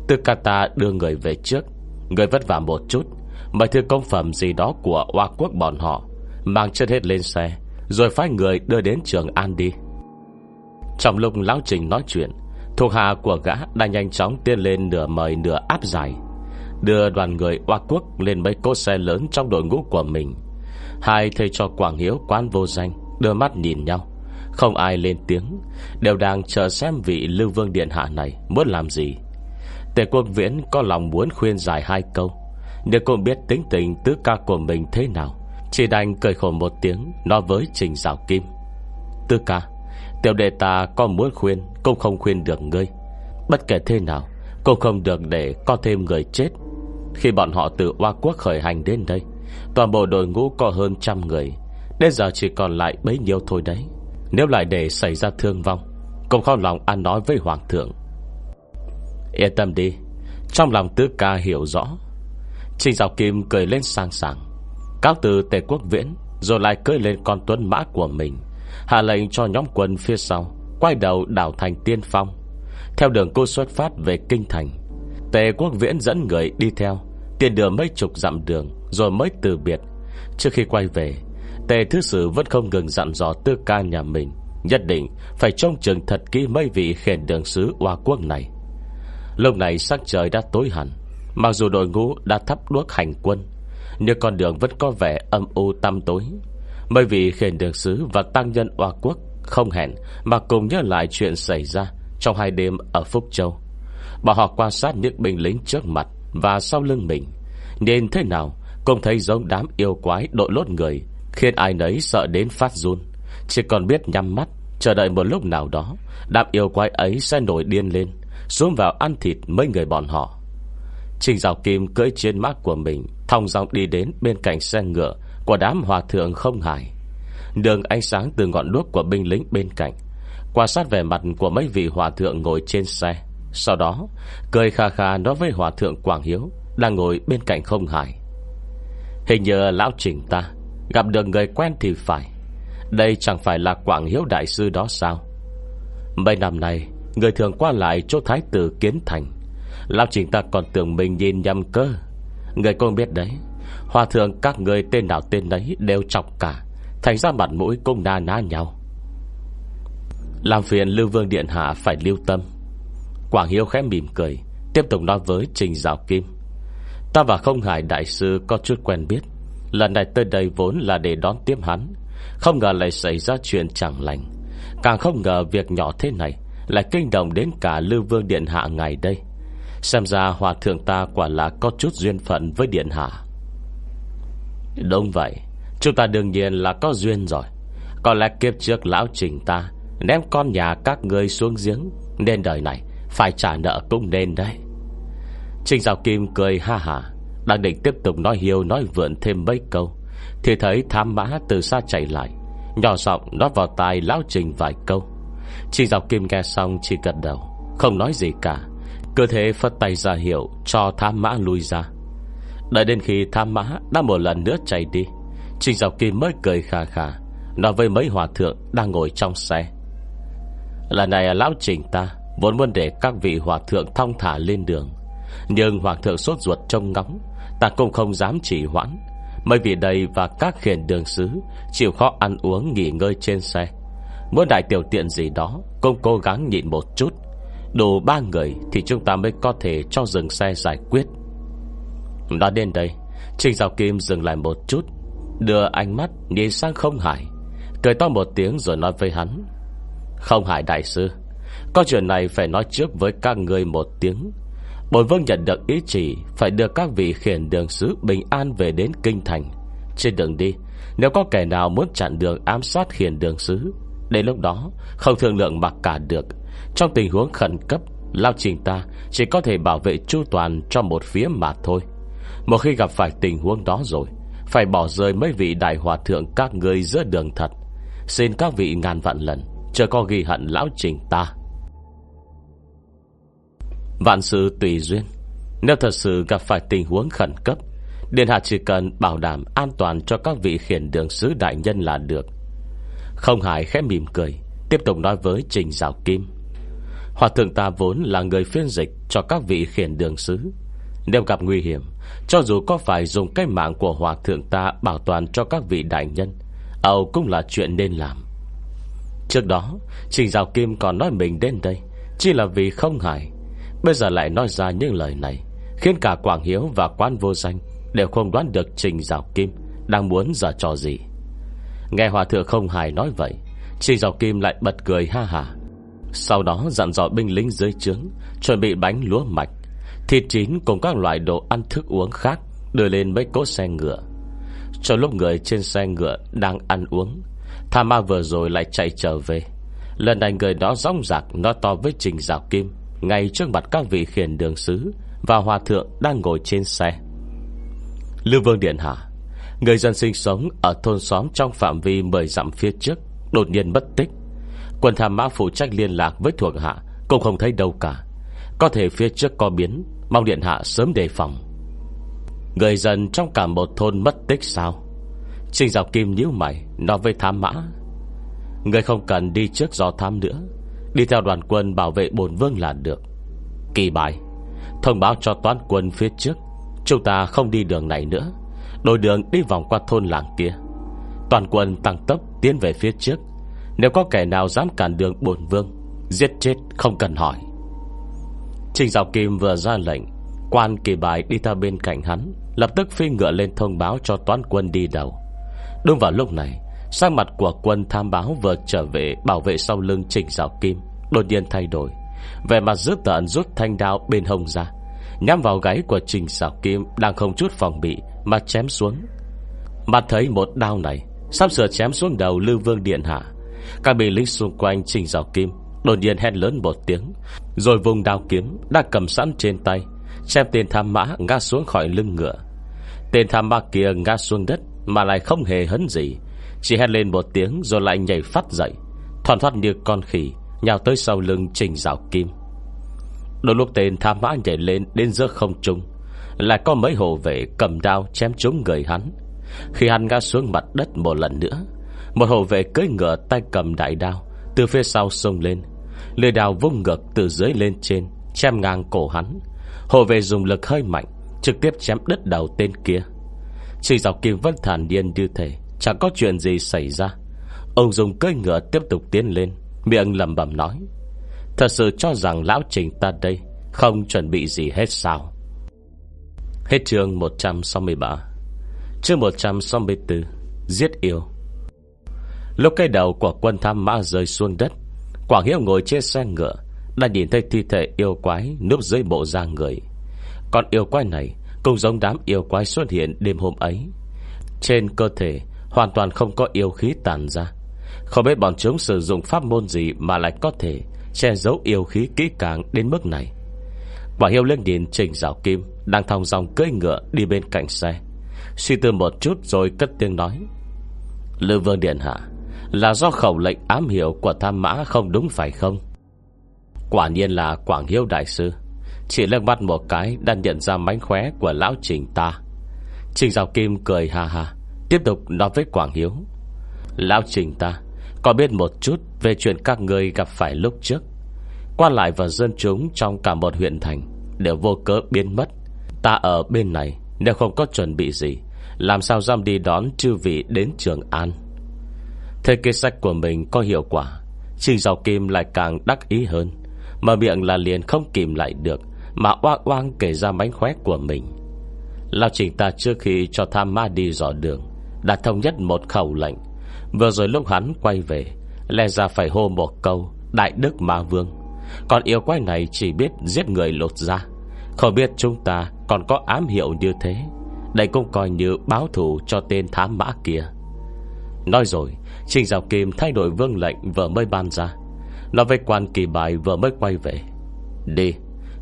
Từ Kata đưa người về trước, Người vất vả một chút Mấy thứ công phẩm gì đó của Hoa Quốc bọn họ, Mang chất hết lên xe, Rồi phái người đưa đến trường An đi. Trong lúc Lão Trình nói chuyện, Thuộc hạ của gã đã nhanh chóng tiến lên nửa mời nửa áp giải, Đưa đoàn người Hoa Quốc lên mấy cỗ xe lớn trong đội ngũ của mình. Hai thầy cho Quảng Hiếu quán vô danh, Đưa mắt nhìn nhau, Không ai lên tiếng, Đều đang chờ xem vị Lưu Vương Điện Hạ này Muốn làm gì. Tề quân viễn có lòng muốn khuyên giải hai câu nhưng cũng biết tính tình tứ ca của mình thế nào, Chỉ đành cười khổ một tiếng Nói với Trình Giảo Kim. Tứ ca, Tiểu đệ ta có muốn khuyên, Cũng không khuyên được ngươi. Bất kể thế nào, Cũng không được để có thêm người chết. Khi bọn họ từ Hoa Quốc khởi hành đến đây, Toàn bộ đội ngũ có hơn trăm người. Đến giờ chỉ còn lại bấy nhiêu thôi đấy. Nếu lại để xảy ra thương vong, Cũng khó lòng ăn nói với hoàng thượng. Yên tâm đi, Trong lòng tứ ca hiểu rõ Trình Dạo Kim cười lên sang sảng Cáo từ Tề Quốc Viễn, Rồi lại cưỡi lên con tuấn mã của mình, Hạ lệnh cho nhóm quân phía sau, Quay đầu đảo thành tiên phong. Theo đường cô xuất phát về Kinh Thành, Tề Quốc Viễn dẫn người đi theo Tiền đường mấy chục dặm đường, Rồi mới từ biệt. Trước khi quay về, Tề Thứ Sử vẫn không ngừng dặn dò tư ca nhà mình, Nhất định phải trông chừng thật kỹ mấy vị khển đường sứ Hoa Quốc này. Lúc này sắc trời đã tối hẳn Mặc dù đội ngũ đã thắp đuốc hành quân, Nhưng con đường vẫn có vẻ âm u tăm tối. Bởi vì khiển đường sứ và tăng nhân Hoa Quốc Không hẹn mà cùng nhớ lại chuyện xảy ra Trong hai đêm ở Phúc Châu. Bọn họ quan sát những binh lính trước mặt Và sau lưng mình nên thế nào cũng thấy giống đám yêu quái đội lốt người, Khiến ai nấy sợ đến phát run. Chỉ còn biết nhắm mắt, Chờ đợi một lúc nào đó, Đám yêu quái ấy sẽ nổi điên lên Xuống vào ăn thịt mấy người bọn họ. Trình Giáo Kim cưỡi trên mác của mình, Thong dòng đi đến bên cạnh xe ngựa Của đám hòa thượng không hài. Đường ánh sáng từ ngọn đuốc của binh lính bên cạnh, Quan sát về mặt của mấy vị hòa thượng ngồi trên xe Sau đó, Cười kha kha nói với hòa thượng Quảng Hiếu Đang ngồi bên cạnh không hài. Hình như lão trình ta Gặp được người quen thì phải Đây chẳng phải là Quảng Hiếu Đại Sư đó sao Mấy năm nay, Người thường qua lại chỗ thái tử Kiến Thành Lão trình ta còn tưởng mình nhìn nhầm cơ. Người con biết đấy, Hòa thượng các người tên nào tên đấy Đều chọc cả, Thành ra mặt mũi cũng na ná nhau. Làm phiền Lưu Vương Điện Hạ phải lưu tâm. Quảng Hiếu khẽ mỉm cười, Tiếp tục nói với Trình Giáo Kim. Ta và không hải đại sư có chút quen biết, Lần này tới đây vốn là để đón tiếp hắn, Không ngờ lại xảy ra chuyện chẳng lành. Càng không ngờ việc nhỏ thế này Lại kinh động đến cả Lưu Vương Điện Hạ ngày đây. Xem ra hòa thượng ta quả là có chút duyên phận với Điện Hạ. Đúng vậy, Chúng ta đương nhiên là có duyên rồi. Có lẽ kiếp trước lão trình ta Ném con nhà các ngươi xuống giếng, Nên đời này Phải trả nợ cũng nên đấy. Trình Giáo Kim cười ha hả Đang định tiếp tục nói hiêu nói vượn thêm mấy câu, Thì thấy tham mã từ xa chạy lại, Nhỏ giọng nói vào tai lão trình vài câu. Trình Giáo Kim nghe xong chỉ gật đầu, Không nói gì cả. Cơ thể phất tay ra hiệu Cho tham mã lui ra. Đợi đến khi tham mã đã một lần nữa chạy đi, Trình Giáo Kim mới cười khà khà, Nói với mấy hòa thượng đang ngồi trong xe. Lần này à, lão trình ta Vốn muốn để các vị hòa thượng thong thả lên đường, Nhưng hòa thượng sốt ruột trông ngóng, Ta cũng không dám chỉ hoãn. Mấy vị đây và các khiển đường sứ Chịu khó ăn uống nghỉ ngơi trên xe, Muốn đại tiểu tiện gì đó Cũng cố gắng nhịn một chút. Đủ ba người thì chúng ta mới có thể cho dừng xe giải quyết. Nói đến đây Trình Giáo Kim dừng lại một chút, Đưa ánh mắt nhìn sang không hải, Cười to một tiếng rồi nói với hắn. Không hải đại sư Có chuyện này phải nói trước với các người một tiếng. Bồn vương nhận được ý chỉ Phải đưa các vị khiển đường sứ Bình an về đến Kinh Thành. Trên đường đi, Nếu có kẻ nào muốn chặn đường ám sát khiển đường sứ, Đến lúc đó, Không thương lượng mặc cả được. Trong tình huống khẩn cấp, Lao trình ta chỉ có thể bảo vệ chu toàn Cho một phía mà thôi. Một khi gặp phải tình huống đó rồi, Phải bỏ rơi mấy vị đại hòa thượng Các người giữa đường thật. Xin các vị ngàn vạn lần Chờ có ghi hận lão trình ta. Vạn sự tùy duyên. Nếu thật sự gặp phải tình huống khẩn cấp, Điện hạ chỉ cần bảo đảm an toàn Cho các vị khiển đường sứ đại nhân là được. Không hải khẽ mỉm cười, Tiếp tục nói với Trình Giáo Kim. Hòa thượng ta vốn là người phiên dịch Cho các vị khiển đường sứ. Nếu gặp nguy hiểm Cho dù có phải dùng cái mạng của hòa thượng ta Bảo toàn cho các vị đại nhân Âu cũng là chuyện nên làm. Trước đó Trình Giáo Kim còn nói mình đến đây Chỉ là vì không hài, Bây giờ lại nói ra những lời này Khiến cả Quảng Hiếu và quan vô danh Đều không đoán được Trình Giáo Kim Đang muốn giả trò gì. Nghe Hòa Thượng không hài nói vậy Trình Giáo Kim lại bật cười ha hà. Sau đó dặn dò binh lính dưới trướng, Chuẩn bị bánh lúa mạch, Thịt chín cùng các loại đồ ăn thức uống khác, Đưa lên mấy cỗ xe ngựa. Cho lúc người trên xe ngựa Đang ăn uống, Tha ma vừa rồi lại chạy trở về. Lần này người đó rong rạc Nói to với Trình Giáo Kim, ngay trước mặt các vị khiển đường sứ Và hòa thượng đang ngồi trên xe. Lưu Vương Điện Hạ, Người dân sinh sống Ở thôn xóm trong phạm vi 10 dặm phía trước Đột nhiên mất tích. Quân tham mã phụ trách liên lạc với thuộc hạ, Cũng không thấy đâu cả. Có thể phía trước có biến, Mong điện hạ sớm đề phòng. Người dân trong cả một thôn mất tích sao? Trình dọc kim nhíu mày, Nói với tham mã. Người không cần đi trước do tham nữa, Đi theo đoàn quân bảo vệ bồn vương là được. Kỳ bài, Thông báo cho toán quân phía trước, Chúng ta không đi đường này nữa, Đổi đường đi vòng qua thôn làng kia. Toàn quân tăng tốc tiến về phía trước. Nếu có kẻ nào dám cản đường bổn vương, Giết chết không cần hỏi. Trình Giáo Kim vừa ra lệnh, Quan kỳ bài đi theo bên cạnh hắn, Lập tức phi ngựa lên thông báo cho toán quân đi đầu. Đúng vào lúc này Sang mặt của quân tham báo vừa trở về Bảo vệ sau lưng Trình Giáo Kim, Đột nhiên thay đổi. Về mặt dứt tận rút thanh đao bên hông ra, Nhắm vào gáy của Trình Giáo Kim Đang không chút phòng bị Mà chém xuống. Mặt thấy một đao này, Sắp sửa chém xuống đầu Lưu Vương Điện Hạ. Các binh lính xung quanh Trình rào Kim Đột nhiên hét lớn một tiếng, Rồi vùng đao kiếm đã cầm sẵn trên tay xem tên tham mã ngã xuống khỏi lưng ngựa. Tên tham mã kia ngã xuống đất Mà lại không hề hấn gì, Chỉ hét lên một tiếng rồi lại nhảy phát dậy Thoàn thoát như con khỉ, Nhào tới sau lưng Trình rào Kim Đôi lúc tên tham mã nhảy lên Đến giữa không trung, Lại có mấy hồ vệ cầm đao chém trúng người hắn. Khi hắn ngã xuống mặt đất một lần nữa một hộ vệ cưỡi ngựa tay cầm đại đao, Từ phía sau sông lên. Lưỡi đào vung ngược từ dưới lên trên, Chém ngang cổ hắn. Hộ vệ dùng lực hơi mạnh, Trực tiếp chém đứt đầu tên kia. Chỉ dọc kim vẫn thản điên như thể, Chẳng có chuyện gì xảy ra. Ông dùng cưỡi ngựa tiếp tục tiến lên, Miệng lầm bầm nói, Thật sự cho rằng lão trình ta đây Không chuẩn bị gì hết sao? Hết chương 163 Chương 164 Giết yêu. Lúc cây đầu của quân tham mã rơi xuống đất Quảng Hiếu ngồi trên xe ngựa, Đã nhìn thấy thi thể yêu quái Núp dưới bộ da người. Còn yêu quái này Cũng giống đám yêu quái xuất hiện đêm hôm ấy. Trên cơ thể Hoàn toàn không có yêu khí tàn ra. Không biết bọn chúng sử dụng pháp môn gì Mà lại có thể Che giấu yêu khí kỹ càng đến mức này. Quả hiếu lên nhìn Trình Giảo Kim Đang thong dòng cưỡi ngựa đi bên cạnh xe. Suy tư một chút rồi cất tiếng nói. Lưu Vương Điện Hạ là do khẩu lệnh ám hiệu của tham mã không đúng phải không? Quả nhiên là Quảng Hiếu Đại Sư. Chỉ lưng mắt một cái Đã nhận ra mánh khóe của lão trình ta. Trình giáo Kim cười ha ha, Tiếp tục nói với Quảng Hiếu. Lão trình ta, Có biết một chút về chuyện các người gặp phải lúc trước? Qua lại và dân chúng Trong cả một huyện thành Đều vô cớ biến mất. Ta ở bên này, Nếu không có chuẩn bị gì, Làm sao dám đi đón chư vị đến Trường An? Thế kế sách của mình có hiệu quả Trình Giàu Kim lại càng đắc ý hơn. Mà miệng là liền không kìm lại được, Mà oang oang kể ra mánh khóe của mình. Lao trình ta trước khi cho tham ma đi dò đường, Đã thống nhất một khẩu lệnh. Vừa rồi lúc hắn quay về, Lẽ ra phải hô một câu, Đại Đức Ma Vương. Còn yêu quái này chỉ biết giết người lột ra Không biết chúng ta còn có ám hiệu như thế. Đây cũng coi như báo thù cho tên thám mã kia. Nói rồi Trình Giáo Kim thay đổi vương lệnh vừa mới ban ra. Nói với quan kỳ bài vừa mới quay về. Đi,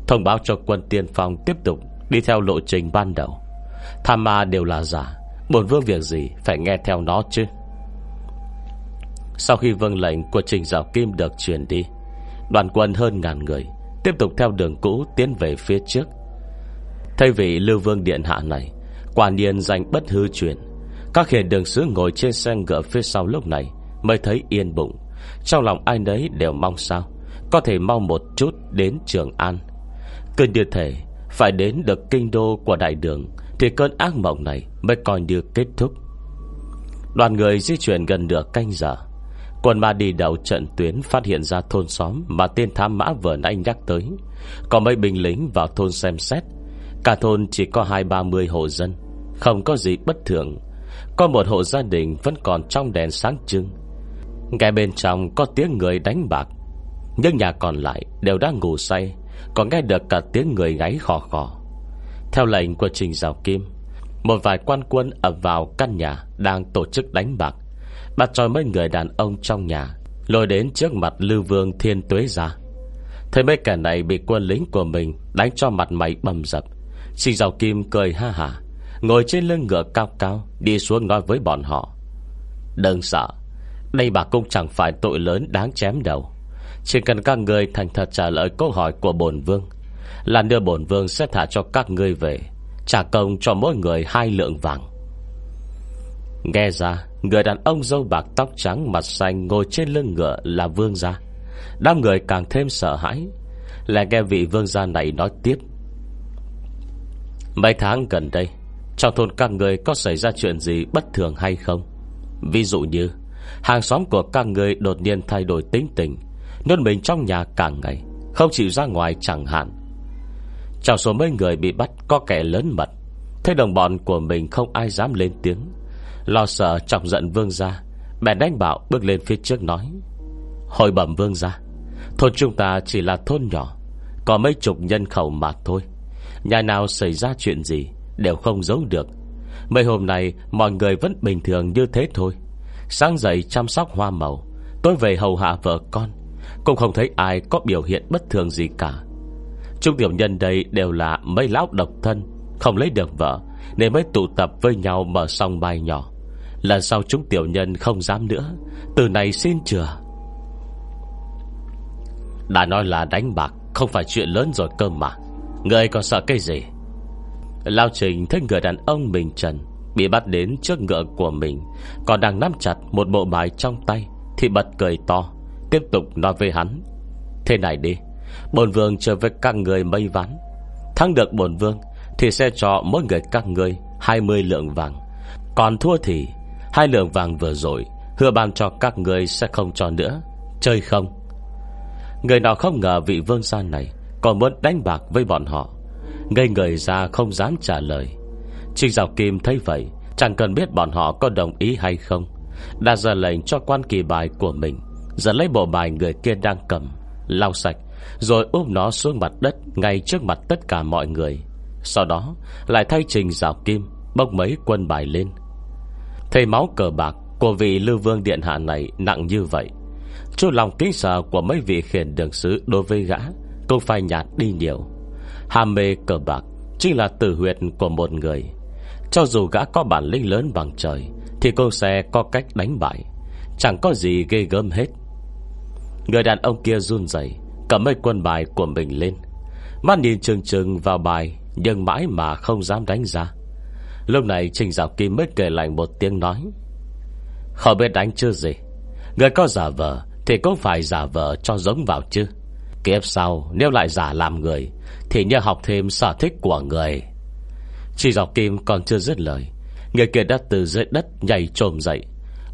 Thông báo cho quân tiên phong tiếp tục Đi theo lộ trình ban đầu. Tham ma đều là giả Bồn vương việc gì phải nghe theo nó chứ? Sau khi vâng lệnh của Trình Giáo Kim được truyền đi, Đoàn quân hơn ngàn người Tiếp tục theo đường cũ tiến về phía trước. Thay vì Lưu Vương Điện Hạ này, Quả nhiên danh bất hư truyền. Các hiền đường sứ ngồi trên xe ngựa phía sau lúc này Mới thấy yên bụng. Trong lòng ai nấy đều mong sao, Có thể mau một chút đến Trường An. Cứ như thể Phải đến được kinh đô của đại đường, Thì cơn ác mộng này Mới coi như kết thúc. Đoàn người di chuyển gần nửa canh giờ. Quân ma đi đầu trận tuyến Phát hiện ra thôn xóm Mà tên thám mã vừa nãy nhắc tới. Có mấy binh lính vào thôn xem xét. Cả thôn chỉ có hai ba mươi hộ dân, Không có gì bất thường. Có một hộ gia đình vẫn còn trong đèn sáng trưng. Ngay bên trong có tiếng người đánh bạc. Nhưng nhà còn lại đều đang ngủ say, Còn nghe được cả tiếng người gáy khò khò. Theo lệnh của Trình Giáo Kim, Một vài quan quân ập vào căn nhà Đang tổ chức đánh bạc. Bắt cho mấy người đàn ông trong nhà, Lôi đến trước mặt Lưu Vương Thiên Tuế ra. Thấy mấy kẻ này bị quân lính của mình Đánh cho mặt mày bầm dập, Trình Giàu Kim cười ha hả. Ngồi trên lưng ngựa cao cao, Đi xuống nói với bọn họ. Đừng sợ, Đây bà cũng chẳng phải tội lớn đáng chém đầu. Chỉ cần các người thành thật trả lời câu hỏi của bổn vương, Là đưa bổn vương sẽ thả cho các ngươi về, Trả công cho mỗi người hai lượng vàng. Nghe ra, Người đàn ông dâu bạc tóc trắng, Mặt xanh, ngồi trên lưng ngựa là vương gia. Đám người càng thêm sợ hãi, Lại nghe vị vương gia này nói tiếp. Mấy tháng gần đây trong thôn các người có xảy ra chuyện gì Bất thường hay không? Ví dụ như, Hàng xóm của các người đột nhiên thay đổi tính tình, Nôn mình trong nhà cả ngày, Không chịu ra ngoài chẳng hạn. Trong số mấy người bị bắt Có kẻ lớn mật Thế đồng bọn của mình không ai dám lên tiếng. Lo sợ trọng giận vương gia, Bèn đánh bảo bước lên phía trước nói, Hồi bẩm vương gia, Thôn chúng ta chỉ là thôn nhỏ, Có mấy chục nhân khẩu mà thôi. Nhà nào xảy ra chuyện gì Đều không giấu được. Mấy hôm nay, mọi người vẫn bình thường như thế thôi. Sáng dậy chăm sóc hoa màu tôi về hầu hạ vợ con. Cũng không thấy ai có biểu hiện bất thường gì cả. Trung tiểu nhân đây đều là mấy lão độc thân, Không lấy được vợ, Nên mới tụ tập với nhau mở song bài nhỏ. Lần sau chúng tiểu nhân không dám nữa, Từ này xin chừa. Đã nói là đánh bạc Không phải chuyện lớn rồi cơ mà. Người còn sợ cái gì? Lao Trình thấy người đàn ông mình trần, Bị bắt đến trước ngựa của mình, Còn đang nắm chặt một bộ bài trong tay, Thì bật cười to, Tiếp tục nói với hắn, Thế này đi Bồn vương chờ với các người mây ván. Thắng được bồn vương Thì sẽ cho mỗi người các người 20 lượng vàng. Còn thua thì Hai lượng vàng vừa rồi Hứa ban cho các người sẽ không cho nữa. Chơi không? Người nào không ngờ vị vương gia này Còn muốn đánh bạc với bọn họ. Ngây người ra không dám trả lời. Trinh Giảo Kim thấy vậy, Chẳng cần biết bọn họ có đồng ý hay không. Đã ra lệnh cho quan kỳ bài của mình, Giờ lấy bộ bài người kia đang cầm, Lau sạch, Rồi úp nó xuống mặt đất, Ngay trước mặt tất cả mọi người. Sau đó, lại thay Trình Giảo Kim Bốc mấy quân bài lên. Thầy máu cờ bạc Của vị lưu vương điện hạ này nặng như vậy. Chút lòng kính sợ của mấy vị khiển đường sứ Đối với gã Cũng phải nhạt đi nhiều. Ham mê cờ bạc Chính là tử huyệt của một người. Cho dù gã có bản lĩnh lớn bằng trời, Thì cô sẽ có cách đánh bại. Chẳng có gì ghê gớm hết. Người đàn ông kia run rẩy, Cầm mấy quân bài của mình lên. Mắt nhìn trừng trừng vào bài, Nhưng mãi mà không dám đánh ra Lúc này Trình Dạo Kim mới kể lại một tiếng nói. Không biết đánh chưa gì? Người có giả vờ Thì cũng phải giả vờ cho giống vào chứ. Kiếp sau, nếu lại giả làm người, Thì nhờ học thêm sở thích của người. Chỉ dọc kim còn chưa dứt lời, Người kia đã từ dưới đất nhảy trồm dậy.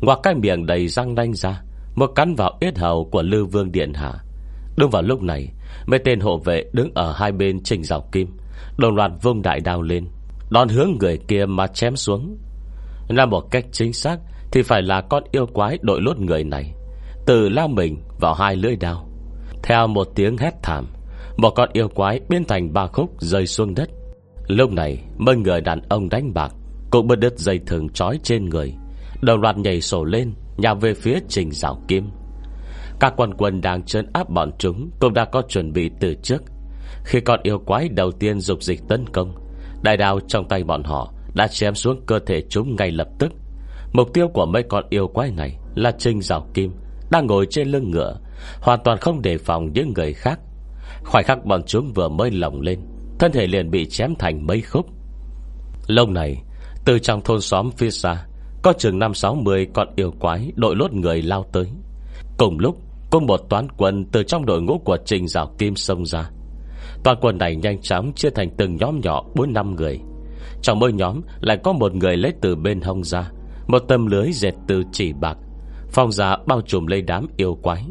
Ngoặc cái miệng đầy răng nanh ra, Một cắn vào yết hầu của Lưu Vương Điện Hạ. Đúng vào lúc này, Mấy tên hộ vệ đứng ở hai bên trình dọc kim, Đồng loạt vung đại đao lên Đòn hướng người kia mà chém xuống. Là một cách chính xác Thì phải là con yêu quái đội lốt người này. Từ lao mình vào hai lưỡi đao theo một tiếng hét thảm, Một con yêu quái biến thành ba khúc rơi xuống đất. Lúc này, Mấy người đàn ông đánh bạc Cũng bớt đứt dây thường trói trên người, Đồng loạt nhảy sổ lên nhằm về phía trình rào kim. Các quân quân đang trấn áp bọn chúng Cũng đã có chuẩn bị từ trước. Khi con yêu quái đầu tiên dục dịch tấn công, Đại đao trong tay bọn họ Đã chém xuống cơ thể chúng ngay lập tức. Mục tiêu của mấy con yêu quái này Là Trinh Giảo Kim Đang ngồi trên lưng ngựa Hoàn toàn không đề phòng những người khác. Khoảnh khắc bọn chúng vừa mới lồng lên, Thân thể liền bị chém thành mấy khúc. Lâu này, Từ trong thôn xóm phía xa, Có chừng năm sáu mươi con yêu quái Đội lốt người lao tới. Cùng lúc có một toán quân Từ trong đội ngũ của Trình rào Kim sông ra. Toàn quân này nhanh chóng Chia thành từng nhóm nhỏ bốn năm người. Trong mỗi nhóm lại có một người lấy từ bên hông ra, Một tấm lưới dệt từ chỉ bạc, Phong ra bao trùm lấy đám yêu quái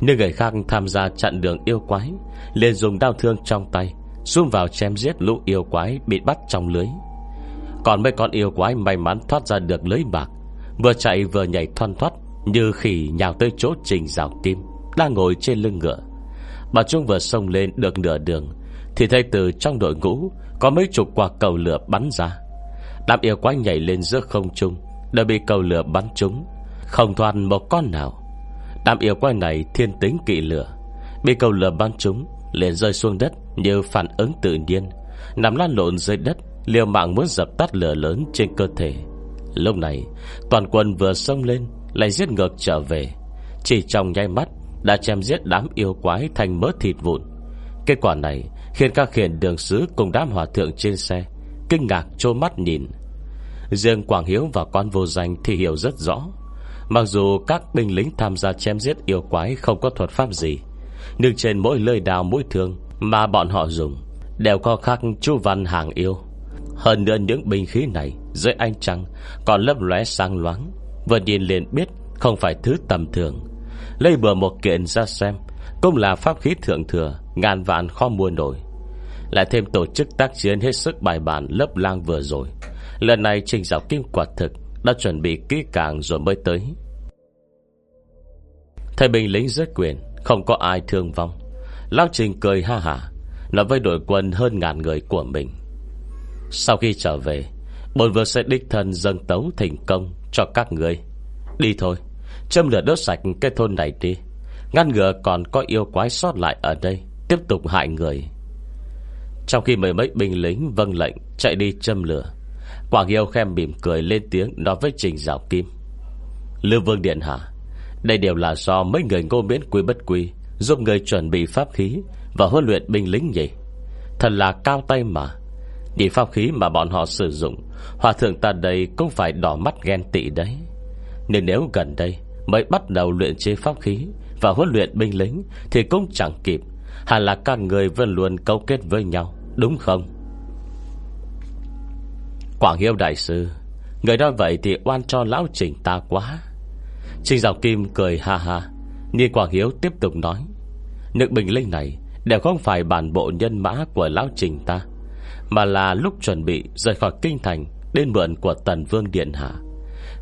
nhưng người khác tham gia chặn đường yêu quái, liền dùng đao thương trong tay, Xung vào chém giết lũ yêu quái Bị bắt trong lưới. Còn mấy con yêu quái may mắn thoát ra được lưới bạc, Vừa chạy vừa nhảy thoăn thoát Như khỉ nhào tới chỗ trình rào tim Đang ngồi trên lưng ngựa. Bà Trung vừa xông lên được nửa đường, Thì thấy từ trong đội ngũ Có mấy chục quả cầu lửa bắn ra. Đám yêu quái nhảy lên giữa không trung, Đã bị cầu lửa bắn trúng. Không thoàn một con nào. Đám yêu quái này thiên tính kỵ lửa. Bị cầu lửa ban chúng liền rơi xuống đất Như phản ứng tự nhiên. Nằm lan lộn dưới đất, Liều mạng muốn dập tắt lửa lớn trên cơ thể. Lúc này, Toàn quân vừa xông lên, Lại giết ngược trở về. Chỉ trong nháy mắt, Đã chém giết đám yêu quái thành mớ thịt vụn. Kết quả này Khiến các khiển đường sứ cùng đám hòa thượng trên xe Kinh ngạc trô mắt nhìn. Riêng Quảng Hiếu và con vô danh Thì hiểu rất rõ. Mặc dù các binh lính tham gia chém giết yêu quái Không có thuật pháp gì, Nhưng trên mỗi lời đào mũi thương Mà bọn họ dùng Đều có khắc chu văn hàng yêu. Hơn nữa những binh khí này Dưới ánh trăng Còn lấp lóe sang loáng, Vừa nhìn liền biết Không phải thứ tầm thường. Lấy bừa một kiện ra xem, Cũng là pháp khí thượng thừa, Ngàn vạn khó mua nổi. Lại thêm tổ chức tác chiến hết sức bài bản Lớp lang vừa rồi. Lần này trình giáo kim quả thực đã chuẩn bị kỹ càng rồi mới tới. Thầy binh lính dưới quyền, Không có ai thương vong. Lão Trình cười ha hả, Nói với đội quân hơn ngàn người của mình. Sau khi trở về, Bồn vừa sẽ đích thân dâng tấu thành công Cho các người. Đi thôi, Châm lửa đốt sạch cái thôn này đi. Ngăn ngừa còn có yêu quái sót lại ở đây, Tiếp tục hại người. Trong khi mười mấy binh lính vâng lệnh Chạy đi châm lửa Quảng Hiếu khem mỉm cười lên tiếng Nói với Trình Giảo Kim. Lưu Vương Điện Hạ, Đây đều là do mấy người ngô miễn quy bất quy, Giúp người chuẩn bị pháp khí Và huấn luyện binh lính nhỉ? Thật là cao tay mà. Đi pháp khí mà bọn họ sử dụng, Hòa thượng ta đây cũng phải đỏ mắt ghen tị đấy. Nên nếu gần đây Mới bắt đầu luyện chế pháp khí Và huấn luyện binh lính Thì cũng chẳng kịp. Hẳn là các người vẫn luôn câu kết với nhau, Đúng không? Quảng Hiếu Đại Sư, Người nói vậy thì oan cho lão trình ta quá. Trình Dạo Kim cười ha ha, Nhìn Quảng Hiếu tiếp tục nói, những bình linh này Đều không phải bản bộ nhân mã của lão trình ta, Mà là lúc chuẩn bị Rời khỏi kinh thành Đến mượn của Tần Vương Điện Hạ.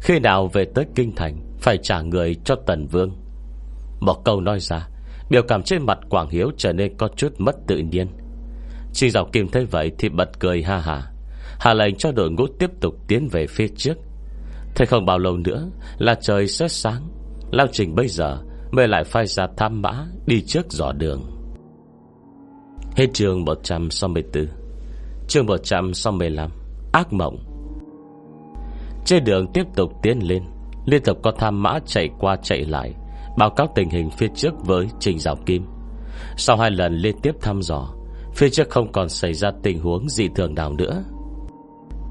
Khi nào về tới kinh thành Phải trả người cho Tần Vương. Một câu nói ra, Biểu cảm trên mặt Quảng Hiếu trở nên có chút mất tự nhiên. Trình Dạo Kim thấy vậy Thì bật cười ha ha. Hạ lệnh cho đội ngũ tiếp tục tiến về phía trước. Thế không bao lâu nữa Là trời sẽ sáng. Lao trình bây giờ Mới lại phai ra tham mã Đi trước dò đường. Hết chương 164 Chương 165 Ác mộng. Trên đường tiếp tục tiến lên, Liên tục có tham mã chạy qua chạy lại, Báo cáo tình hình phía trước với Trình Giáo Kim. Sau hai lần liên tiếp thăm dò, Phía trước không còn xảy ra tình huống dị thường nào nữa.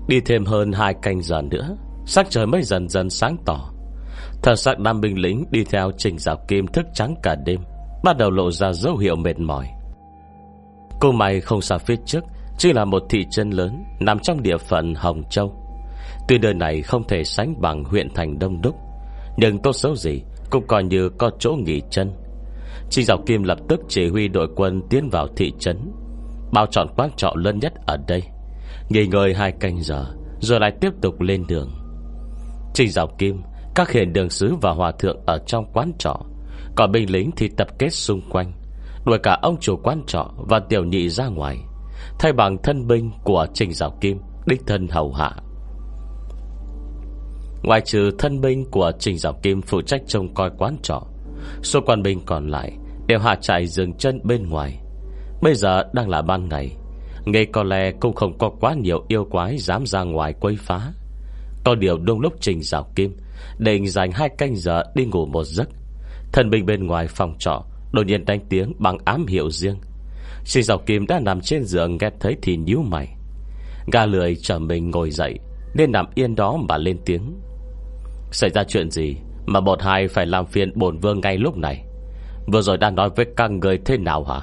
Đi thêm hơn hai canh giờ nữa, Sắc trời mới dần dần sáng tỏ. Thật sắc nam binh lính đi theo trình dạo kim thức trắng cả đêm, Bắt đầu lộ ra dấu hiệu mệt mỏi. Cô mày không xa phía trước, Chỉ là một thị trấn lớn, Nằm trong địa phận Hồng Châu. Tuy đời này không thể sánh bằng huyện thành Đông Đúc, Nhưng tốt xấu gì Cũng coi như có chỗ nghỉ chân. Trình Dạo Kim lập tức chỉ huy đội quân tiến vào thị trấn, Bao chọn quán trọ lớn nhất ở đây. Nghỉ ngơi hai canh giờ, Rồi lại tiếp tục lên đường. Trình dạo kim, Các hiện đường sứ và hòa thượng ở trong quán trọ, Còn binh lính thì tập kết xung quanh, Đuổi cả ông chủ quán trọ Và tiểu nhị ra ngoài, Thay bằng thân binh của Trình Dạo Kim, Đích thân hầu hạ. Ngoài trừ thân binh của Trình Dạo Kim Phụ trách trông coi quán trọ, Số quan binh còn lại Đều hạ trại dừng chân bên ngoài. Bây giờ đang là ban ngày Nghe có lẽ cũng không có quá nhiều yêu quái Dám ra ngoài quấy phá. Có điều đông lúc trình rào kim, Định dành hai canh giờ đi ngủ một giấc. Thần binh bên ngoài phòng trọ, Đột nhiên đánh tiếng bằng ám hiệu riêng. Trình rào kim đã nằm trên giường Nghe thấy thì nhíu mày. Gà lười trở mình ngồi dậy, Nên nằm yên đó mà lên tiếng. Xảy ra chuyện gì Mà bột hai phải làm phiền bổn vương ngay lúc này? Vừa rồi đã nói với các người thế nào hả?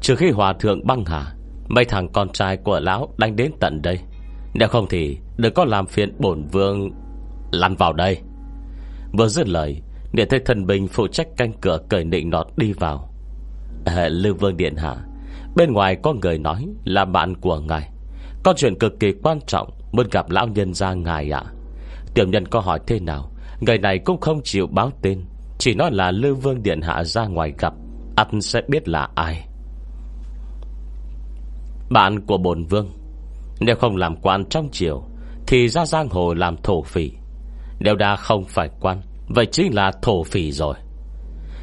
Trừ khi hòa thượng băng hà Mấy thằng con trai của lão đánh đến tận đây. Nếu không thì Đừng có làm phiền bổn vương Lăn vào đây. Vừa dứt lời Điện thấy thần bình phụ trách canh cửa cởi nịnh nọt đi vào. À, Lưu vương điện hạ Bên ngoài có người nói Là bạn của ngài. Có chuyện cực kỳ quan trọng Muốn gặp lão nhân ra ngài ạ. Tiểu nhân có hỏi thế nào Người này cũng không chịu báo tên Chỉ nói là Lưu Vương Điện Hạ ra ngoài gặp Anh sẽ biết là ai bạn của bồn vương, Nếu không làm quan trong triều, Thì ra giang hồ làm thổ phỉ. Nếu đã không phải quan, Vậy chính là thổ phỉ rồi.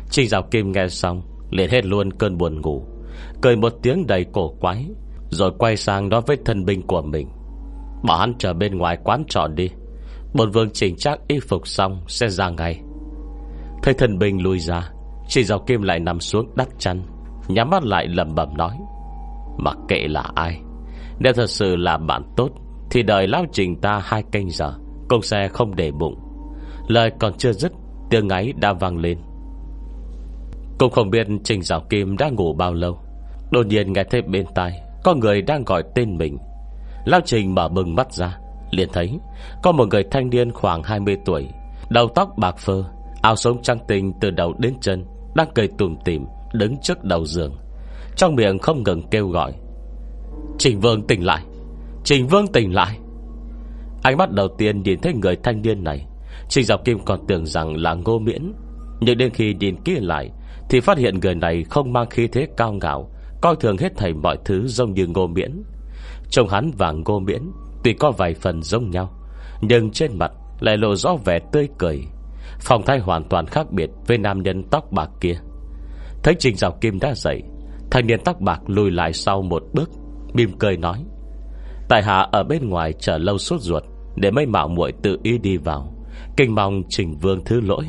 Trình Giáo Kim nghe xong, liền hết luôn cơn buồn ngủ, Cười một tiếng đầy cổ quái, Rồi quay sang nói với thân binh của mình. Bảo hắn chờ bên ngoài quán trọ đi Bồn vương chỉnh trang y phục xong Sẽ ra ngay. Thấy thần binh lui ra Chỉ dọc kim lại nằm xuống đắp chăn, Nhắm mắt lại lầm bầm nói. Mặc kệ là ai, Nếu thật sự là bạn tốt, Thì đợi lao trình ta hai canh giờ Cũng sẽ không để bụng. Lời còn chưa dứt, Tiếng ấy đã vang lên. Cũng không biết Trình Giảo Kim đã ngủ bao lâu, Đột nhiên nghe thấy bên tai Có người đang gọi tên mình. Lao Trình mở bừng mắt ra, liền thấy Có một người thanh niên khoảng 20 tuổi, Đầu tóc bạc phơ, Áo sống trăng tình từ đầu đến chân, Đang cười tùm tìm Đứng trước đầu giường. Trong miệng không ngừng kêu gọi. Trình Vương tỉnh lại. Trình Vương tỉnh lại. Ánh mắt đầu tiên nhìn thấy người thanh niên này. Trình Dọc Kim còn tưởng rằng là ngô miễn. Nhưng đến khi nhìn kỹ lại, Thì phát hiện người này không mang khí thế cao ngạo, Coi thường hết thảy mọi thứ giống như ngô miễn. Trông hắn và ngô miễn Tuy có vài phần giống nhau, Nhưng trên mặt lại lộ rõ vẻ tươi cười. Phòng thay hoàn toàn khác biệt Với nam nhân tóc bạc kia. Thấy Trình Dạo Kim đã dậy Thanh niên tóc bạc lùi lại sau một bước, Mỉm cười nói Tại hạ ở bên ngoài chờ lâu suốt ruột, Để mấy mạo muội tự ý đi vào. Kinh mong Trình Vương thứ lỗi.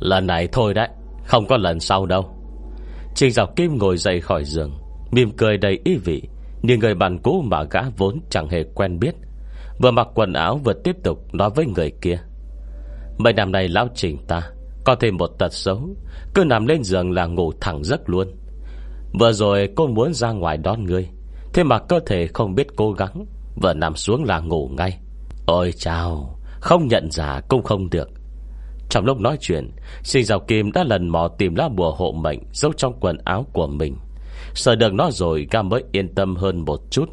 Lần này thôi đấy, Không có lần sau đâu. Trình Dạo Kim ngồi dậy khỏi giường, Mỉm cười đầy ý vị Như người bạn cũ mà gã vốn chẳng hề quen biết. Vừa mặc quần áo vừa tiếp tục nói với người kia, Mấy năm nay lão trình ta Có thêm một tật xấu, Cứ nằm lên giường là ngủ thẳng giấc luôn. Vừa rồi cô muốn ra ngoài đón ngươi, Thế mà cơ thể không biết cố gắng Vừa nằm xuống là ngủ ngay. Ôi chào Không nhận ra cũng không được. Trong lúc nói chuyện, Sinh rào kim đã lần mò tìm lá bùa hộ mệnh Giấu trong quần áo của mình. Sợ được nó rồi ga mới yên tâm hơn một chút.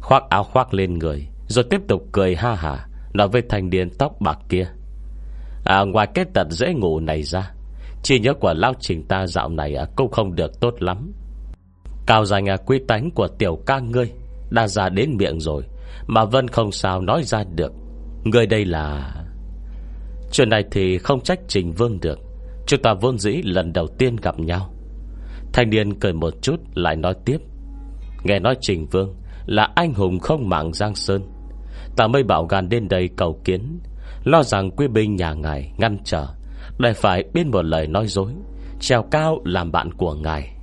Khoác áo khoác lên người, Rồi tiếp tục cười ha hả Nói với thanh niên tóc bạc kia. À ngoài cái tật dễ ngủ này ra chỉ nhớ của lao trình ta dạo này à, Cũng không được tốt lắm. Cao danh à, quy tánh của tiểu ca ngươi Đã ra đến miệng rồi, Mà Vân không sao nói ra được. Ngươi đây là Chuyện này thì không trách Trình Vương được. Chúng ta vốn dĩ lần đầu tiên gặp nhau. Thanh niên cười một chút, Lại nói tiếp. Nghe nói Trình Vương Là anh hùng không mạng Giang Sơn. Ta mới bảo gan đến đây cầu kiến, Lo rằng quý binh nhà ngài ngăn trở. Lại phải bên một lời nói dối Trèo cao làm bạn của ngài.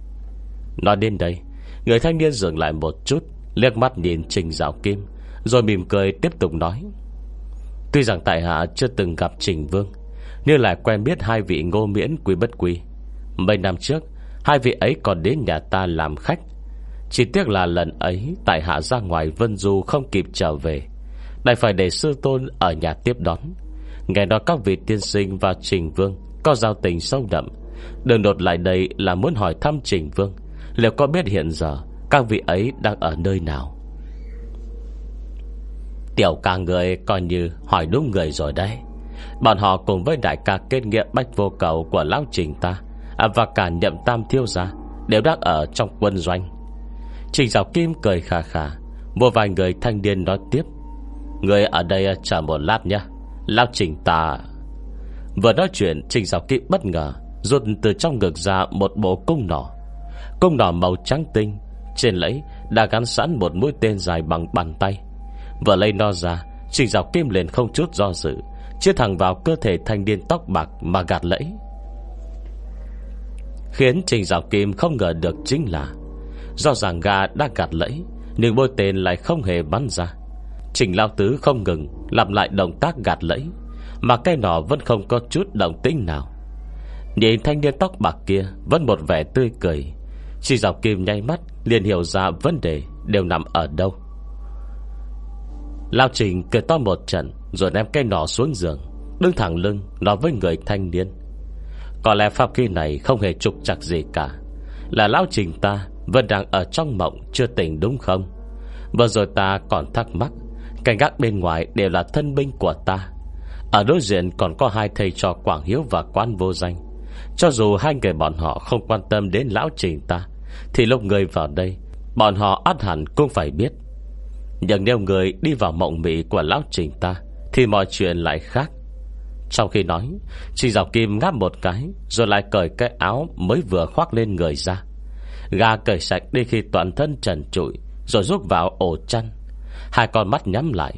Nói đến đây, Người thanh niên dừng lại một chút, Liếc mắt nhìn Trình Giáo Kim, Rồi mỉm cười tiếp tục nói. Tuy rằng tại hạ chưa từng gặp Trình Vương, Nhưng lại quen biết hai vị ngô miễn quý bất quý. Mấy năm trước, Hai vị ấy còn đến nhà ta làm khách. Chỉ tiếc là lần ấy Tại hạ ra ngoài Vân Du không kịp trở về lại phải để sư tôn ở nhà tiếp đón. Nghe nói các vị tiên sinh và Trình Vương Có giao tình sâu đậm. Đường đột lại đây là muốn hỏi thăm Trình Vương, Liệu có biết hiện giờ Các vị ấy đang ở nơi nào? Tiểu ca người coi như hỏi đúng người rồi đấy. Bọn họ cùng với đại ca kết nghĩa bách vô cầu của lão trình ta à, Và cả nhậm tam thiêu gia Đều đang ở trong quân doanh. Trình Giáo Kim cười khà khà, Một vài người thanh niên nói tiếp. Người ở đây chờ một lát nhé. Lão Trình ta. Vừa nói chuyện, Trình Giáo Kỵ bất ngờ Rút từ trong ngực ra một bộ cung nỏ. Cung nỏ màu trắng tinh, Trên lấy đã gắn sẵn một mũi tên dài bằng bàn tay. Vừa lấy nó ra, Trình Giáo Kim liền không chút do dự, Chia thẳng vào cơ thể thanh niên tóc bạc Mà gạt lẫy. Khiến Trình Giáo Kim không ngờ được chính là, Do rằng gà đã gạt lẫy, Nhưng bôi tên lại không hề bắn ra. Trình Lao Tứ không ngừng làm lại động tác gạt lẫy, Mà cây nỏ vẫn không có chút động tĩnh nào. Nhìn thanh niên tóc bạc kia Vẫn một vẻ tươi cười, Chỉ dọc kim nháy mắt liền hiểu ra vấn đề Đều nằm ở đâu. Lao Trình cười to một trận Rồi đem cây nỏ xuống giường, Đứng thẳng lưng nói với người thanh niên. Có lẽ pháp kỳ này không hề trục chặt gì cả, Là Lao Trình ta Vẫn đang ở trong mộng chưa tỉnh đúng không? Vừa rồi ta còn thắc mắc Cảnh gác bên ngoài đều là thân binh của ta. Ở đối diện còn có hai thầy trò Quảng Hiếu và Quan Vô Danh. Cho dù hai người bọn họ không quan tâm đến lão trình ta, Thì lúc người vào đây, Bọn họ át hẳn cũng phải biết. Nhưng nếu người đi vào mộng mị của lão trình ta, Thì mọi chuyện lại khác. Sau khi nói, Chị Dọc Kim ngáp một cái, Rồi lại cởi cái áo mới vừa khoác lên người ra. Gà cởi sạch đi khi toàn thân trần trụi, Rồi rút vào ổ chăn. Hai con mắt nhắm lại.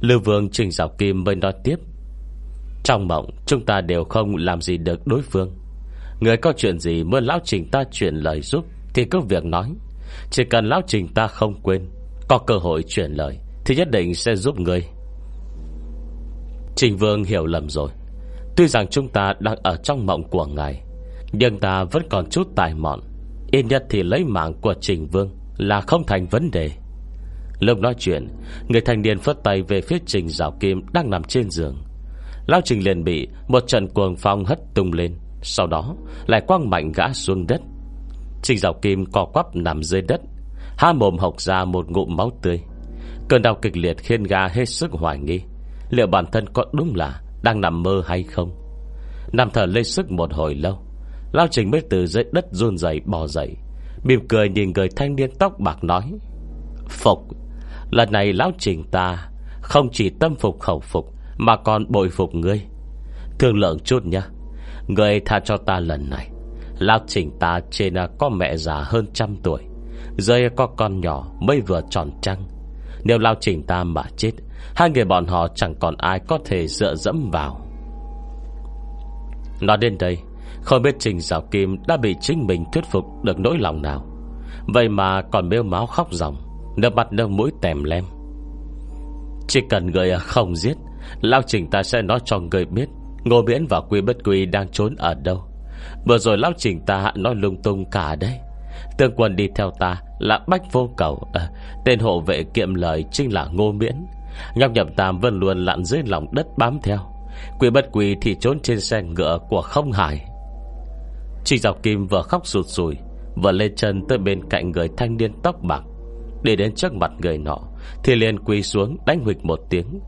Lưu Vương Trình Giáo Kim mới nói tiếp. Trong mộng, Chúng ta đều không làm gì được đối phương. Người có chuyện gì Muốn lão trình ta chuyển lời giúp, Thì cứ việc nói. Chỉ cần lão trình ta không quên, Có cơ hội chuyển lời, Thì nhất định sẽ giúp người. Trình Vương hiểu lầm rồi. Tuy rằng chúng ta đang ở trong mộng của ngài, Nhưng ta vẫn còn chút tài mọn. Yên nhất thì lấy mạng của Trình Vương Là không thành vấn đề. Lúc nói chuyện, Người thanh niên phất tay về phía Trình Giáo Kim Đang nằm trên giường. Lao Trình liền bị một trận cuồng phong hất tung lên, Sau đó lại quăng mạnh gã xuống đất. Trình Giáo Kim co quắp nằm dưới đất ha mồm hộc ra một ngụm máu tươi. Cơn đau kịch liệt khiến gã hết sức hoài nghi, Liệu bản thân có đúng là Đang nằm mơ hay không? Nằm thở lên sức một hồi lâu Lao Trình mới từ dưới đất run dày bò dậy, Mỉm cười nhìn người thanh niên tóc bạc nói, Phục Lần này Lão Trình ta, Không chỉ tâm phục khẩu phục, Mà còn bội phục ngươi. Thương lượng chút nhá, Ngươi tha cho ta lần này. Lão Trình ta trên à, có mẹ già hơn trăm tuổi, Rơi có con nhỏ Mới vừa tròn trăng. Nếu Lão Trình ta mà chết, Hai người bọn họ chẳng còn ai có thể dựa dẫm vào. Nói đến đây, Không biết Trình Giáo Kim đã bị chính mình thuyết phục được nỗi lòng nào. Vậy mà còn mêu máu khóc ròng. Nước mặt nước mũi tèm lem. Chỉ cần người không giết Lao Trình ta sẽ nói cho người biết Ngô Miễn và Quy Bất Quy đang trốn ở đâu. Vừa rồi Lao Trình ta nói lung tung cả đấy. Tương quân đi theo ta là Bách Vô Cầu. À, Tên hộ vệ kiệm lời chính là Ngô Miễn. Nhọc nhậm tam vẫn luôn lặn dưới lòng đất bám theo. Quy Bất Quy thì trốn trên xe ngựa của không hải Chị Dọc Kim vừa khóc sụt sùi Vừa lên chân tới bên cạnh người thanh niên tóc bạc. Đi đến trước mặt người nọ, Thì liền quỳ xuống đánh huịch một tiếng.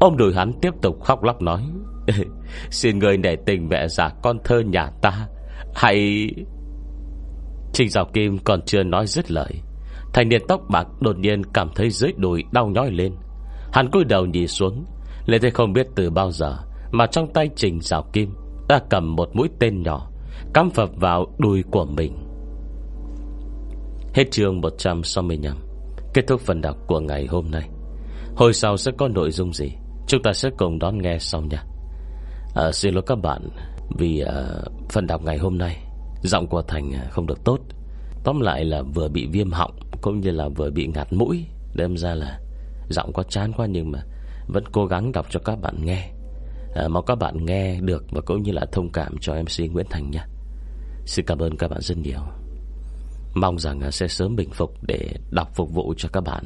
Ôm đùi hắn tiếp tục khóc lóc nói, [laughs] Xin người nể tình mẹ già con thơ nhà ta, Hãy Trình Giáo Kim còn chưa nói dứt lời Thành niên tóc bạc đột nhiên cảm thấy dưới đùi đau nhói lên. Hắn cúi đầu nhìn xuống Lê Thế không biết từ bao giờ Mà trong tay Trình Giáo Kim Đã cầm một mũi tên nhỏ, Cắm phập vào đùi của mình. Hết chương 165 Kết thúc phần đọc của ngày hôm nay. Hồi sau sẽ có nội dung gì? Chúng ta sẽ cùng đón nghe sau nha. À, Xin lỗi các bạn Vì à, phần đọc ngày hôm nay. Giọng của Thành à, không được tốt. Tóm lại là vừa bị viêm họng Cũng như là vừa bị ngạt mũi Đâm ra là giọng có chán quá Nhưng mà vẫn cố gắng đọc cho các bạn nghe. À, Mong các bạn nghe được Và cũng như là thông cảm cho MC Nguyễn Thành nha. Xin cảm ơn các bạn rất nhiều. Mong rằng sẽ sớm bình phục để đọc phục vụ cho các bạn.